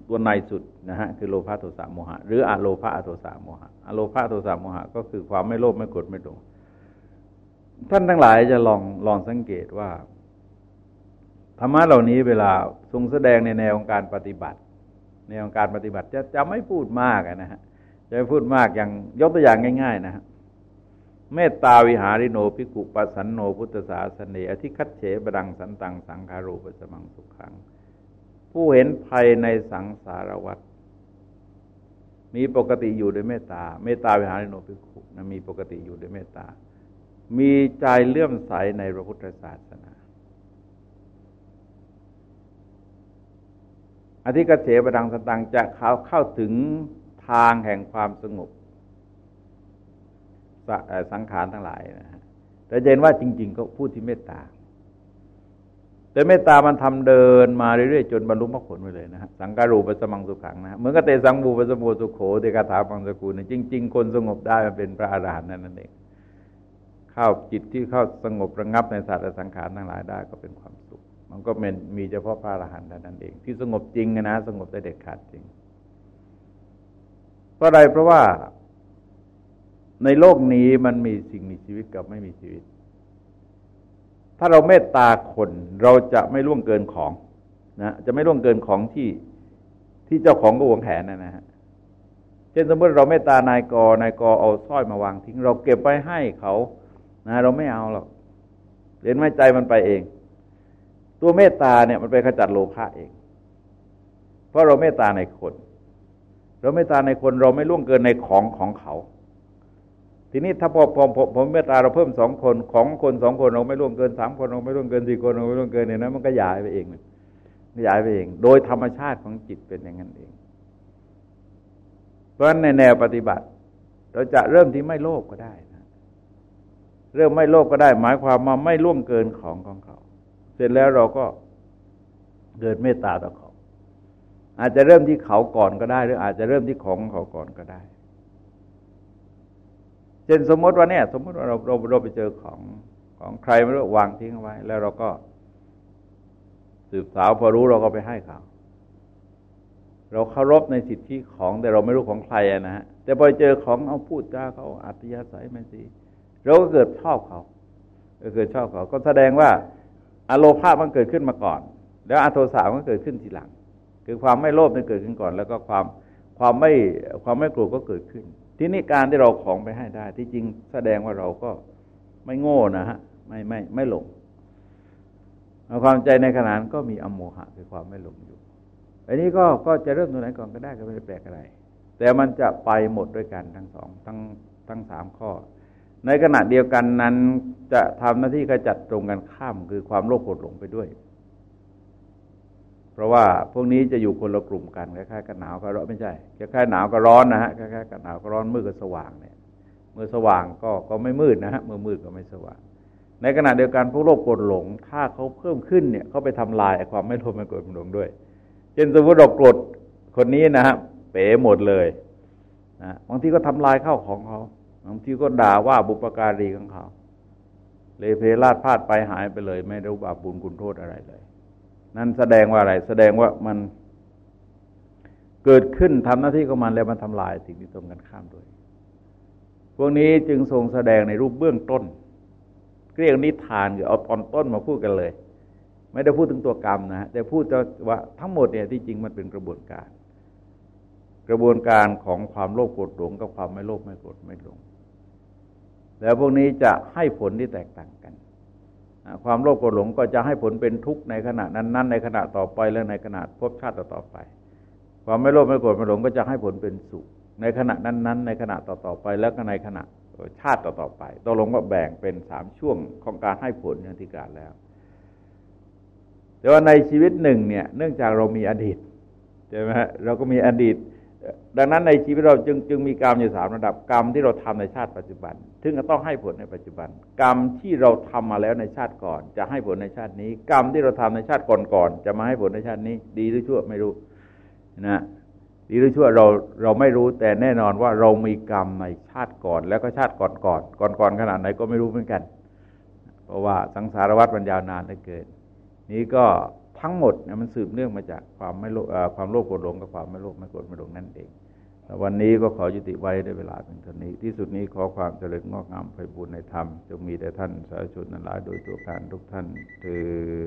ตัวในสุดนะฮะคือโลภะโทสะโมหะ หรืออะโลภะอโทสะโมหะอะโลภะโทสะโมหะ ก็คือความไม่โลภไม่โกรธไม่หลงท่านทั้งหลายจะลองลองสังเกตว่าธรรมะเหล่านี้เวลาทรงแสดงในแนวของการปฏิบัติในของการปฏิบัติจะจะไม่พูดมากนะฮะจะไม่พูดมากอย่างยกตัวอย่างง่าย ๆ นะฮะ เมตตาวิหาริโนภิกุปัสสันโนพุทธศาสเนอธิคัตเฉบดังสันตังสังคารูปสมังสุขัง ผู้เห็นภัยในสังสารวัฏมีปกติอยู่ด้วยเมตตา เมตตาวิหาริโนภิกุนะมีปกติอยู่ด้วยเมตตา มีใจเลื่อมใสในพระพุทธศาสนา อธิกเฉบดังสันตังจะเข้าเข้าถึงทางแห่งความสงบ สังขารทั้งหลายนะฮะแต่เห็นว่าจริง ๆ ก็พูดที่เมตตา แต่เมตตามันทำเดินมาเรื่อยๆจนบรรลุมรรคผลไปเลยนะฮะสังการูปสมังสุขังนะเหมือนกับเตสังบูปสมุสุโขเตกาถาปังสกุลเนี่ยจริง ๆ คนสงบได้มันเป็นพระอรหันต์นั่นเองเข้าจิตที่เข้าสงบระงับในสัตว์สังขารทั้งหลายได้ก็เป็นความสุข มันก็เป็นมีเฉพาะพระอรหันต์นั่นเอง ที่สงบจริงนะสงบได้เด็ดขาดจริงเพราะอะไรเพราะว่า ในโลกนี้มันมีสิ่งมีชีวิตกับไม่มีชีวิต ถ้าเราเมตตาคนเราจะไม่ล่วงเกินของนะจะไม่ล่วงเกินของที่ที่เจ้าของก็หวงแหนนะนะฮะเช่นสมมติเราเมตตานายกนายกเอาสร้อยมาวางทิ้ง เราเก็บไว้ให้เขานะเราไม่เอาหรอกเห็นไหมใจมันไปเอง ตัวเมตตาเนี่ยมันไปขจัดโลภะเอง เพราะเราเมตตาในคน เราเมตตาในคนเราไม่ล่วงเกินในของของเขา ทีนี้ถ้าพอผมผมเมตตาเราเพิ่มสองคนของคนสองคนเราไม่ร่วมเกินสามคนเราไม่ร่วมเกินสี่คนเราไม่ร่วมเกินเนี่ยนะมันก็ยายไปเองมันยายไปเอง โดยธรรมชาติของจิตเป็นอย่างนั้นเอง เพราะฉะนั้นในแนวปฏิบัติ เราจะเริ่มที่ไม่โลภก็ได้นะเริ่มไม่โลภก็ได้ หมายความมาไม่ร่วมเกินของของเขา เสร็จแล้วเราก็เกิดเมตตาต่อเขา อาจจะเริ่มที่เขาก่อนก็ได้ หรืออาจจะเริ่มที่ของเขาก่อนก็ได้ เช่นสมมติว่าเนี่ย สมมติว่าเราเราเราไปเจอของของใครไม่รู้วางทิ้งเอาไว้ แล้วเราก็ สืบสาวพอรู้เราก็ไปให้เขาเราเคารพในสิทธิของแต่เราไม่รู้ของใครนะฮะแต่พอเจอของเอาพูดจาเขาอัตยาศัยมันสิเราก็เกิดชอบเขาเกิดชอบเขา ก็แสดงว่าอโลภามันเกิดขึ้นมาก่อน แล้วอโทสามันเกิดขึ้นทีหลัง คือความไม่โลภมันเกิดขึ้นก่อน แล้วก็ความความไม่ความไม่โกรธก็เกิดขึ้น ทีนี้การที่เราของไปให้ได้ ที่จริงแสดงว่าเราก็ไม่โง่นะฮะไม่ไม่ไม่หลงความใจในขณะนั้นก็มีอโมหะคือความไม่หลงอยู่อันนี้ก็ก็จะเริ่มตรงไหนก่อนก็ได้ก็ไม่ได้แปลกอะไร แต่มันจะไปหมดด้วยกันทั้งสองทั้งทั้งสามข้อ ในขณะเดียวกันนั้นจะทำหน้าที่กระจัดตรงกันข้ามคือความโลภโกรธหลงไปด้วย เพราะว่าพวกนี้จะอยู่คนละกลุ่มกันคล้ายๆกันหนาวก็ร้อนไม่ใช่คล้ายๆหนาวก็ร้อนนะฮะคล้ายๆกันหนาวก็ร้อนมืดก็สว่างเนี่ยเมื่อสว่างก็ก็ไม่มืดนะฮะเมื่อมืดก็ไม่สว่าง ในขณะเดียวกันพวกโลภโกรธหลง ถ้าเขาเพิ่มขึ้นเนี่ยเขาไปทำลายความไม่โลภไม่โกรธไม่หลงด้วยเช่นสมมติเราโกรธคนนี้นะฮะเป๋หมดเลยนะบางทีก็ทำลายข้าวของเขาบางทีก็ด่าว่าบุปการีของเขาเลยเพลาดพลาดไปหายไปเลย ไม่รู้บาปบุญคุณโทษอะไรเลย นั่นแสดงว่าอะไร แสดงว่ามันเกิดขึ้นทำหน้าที่ของมันแล้วมันทำลายสิ่งที่ตรงกันข้ามด้วย พวกนี้จึงทรงแสดงในรูปเบื้องต้นเรียกนิทานคือเอาตอนต้นมาพูดกันเลย ไม่ได้พูดถึงตัวกรรมนะฮะแต่พูดว่าทั้งหมดเนี่ยที่จริงมันเป็นกระบวนการ กระบวนการของความโลภโกรธหลงกับความไม่โลภไม่โกรธไม่หลง แล้วพวกนี้จะให้ผลที่แตกต่างกัน ความโลภโกรธหลงก็จะให้ผลเป็นทุกข์ในขณะนั้นๆในขณะต่อไปและในขณะพบชาติต่อไป ความไม่โลภไม่โกรธไม่หลงก็จะให้ผลเป็นสุข ในขณะนั้นๆในขณะต่อๆไปแล้วก็ในขณะชาติต่อๆไปตกลงว่าแบ่งเป็นสามช่วงของการให้ผลอย่างที่การแล้ว แต่ว่าในชีวิตหนึ่งเนี่ย เนื่องจากเรามีอดีตใช่ไหมฮะเราก็มีอดีต ดังนั้นในชีวิตเราจึงจึงมีกรรมอยู่สามระดับกรรมที่เราทำในชาติปัจจุบัน ซึ่งจะต้องให้ผลในปัจจุบัน กรรมที่เราทำมาแล้วในชาติก่อน จะให้ผลในชาตินี้ กรรมที่เราทำในชาติก่อนๆจะมาให้ผลในชาตินี้ ดีหรือชั่วไม่รู้นะดีหรือชั่วเราเราไม่รู้แต่แน่นอนว่าเรามีกรรมในชาติก่อน แล้วก็ชาติก่อนก่อนก่อนก่อนขนาดไหนก็ไม่รู้เหมือนกัน เพราะว่าสังสารวัฏมันยาวนานเหลือเกิน นี้ก็ ทั้งหมดเนี่ยมันสืบเนื่องมาจากความไม่โลความโลภโกรธหลงกับความไม่โลภไม่โกรธไม่หลงนั่นเองวันนี้ก็ขอยุติไว้ในเวลาเป็นเท่านี้ ที่สุดนี้ขอความเจริญงอกงามไพบูรณในธรรมจงมีแต่ท่านสาธุชนนั้นหลายโดยตัวการทุกท่านเถอ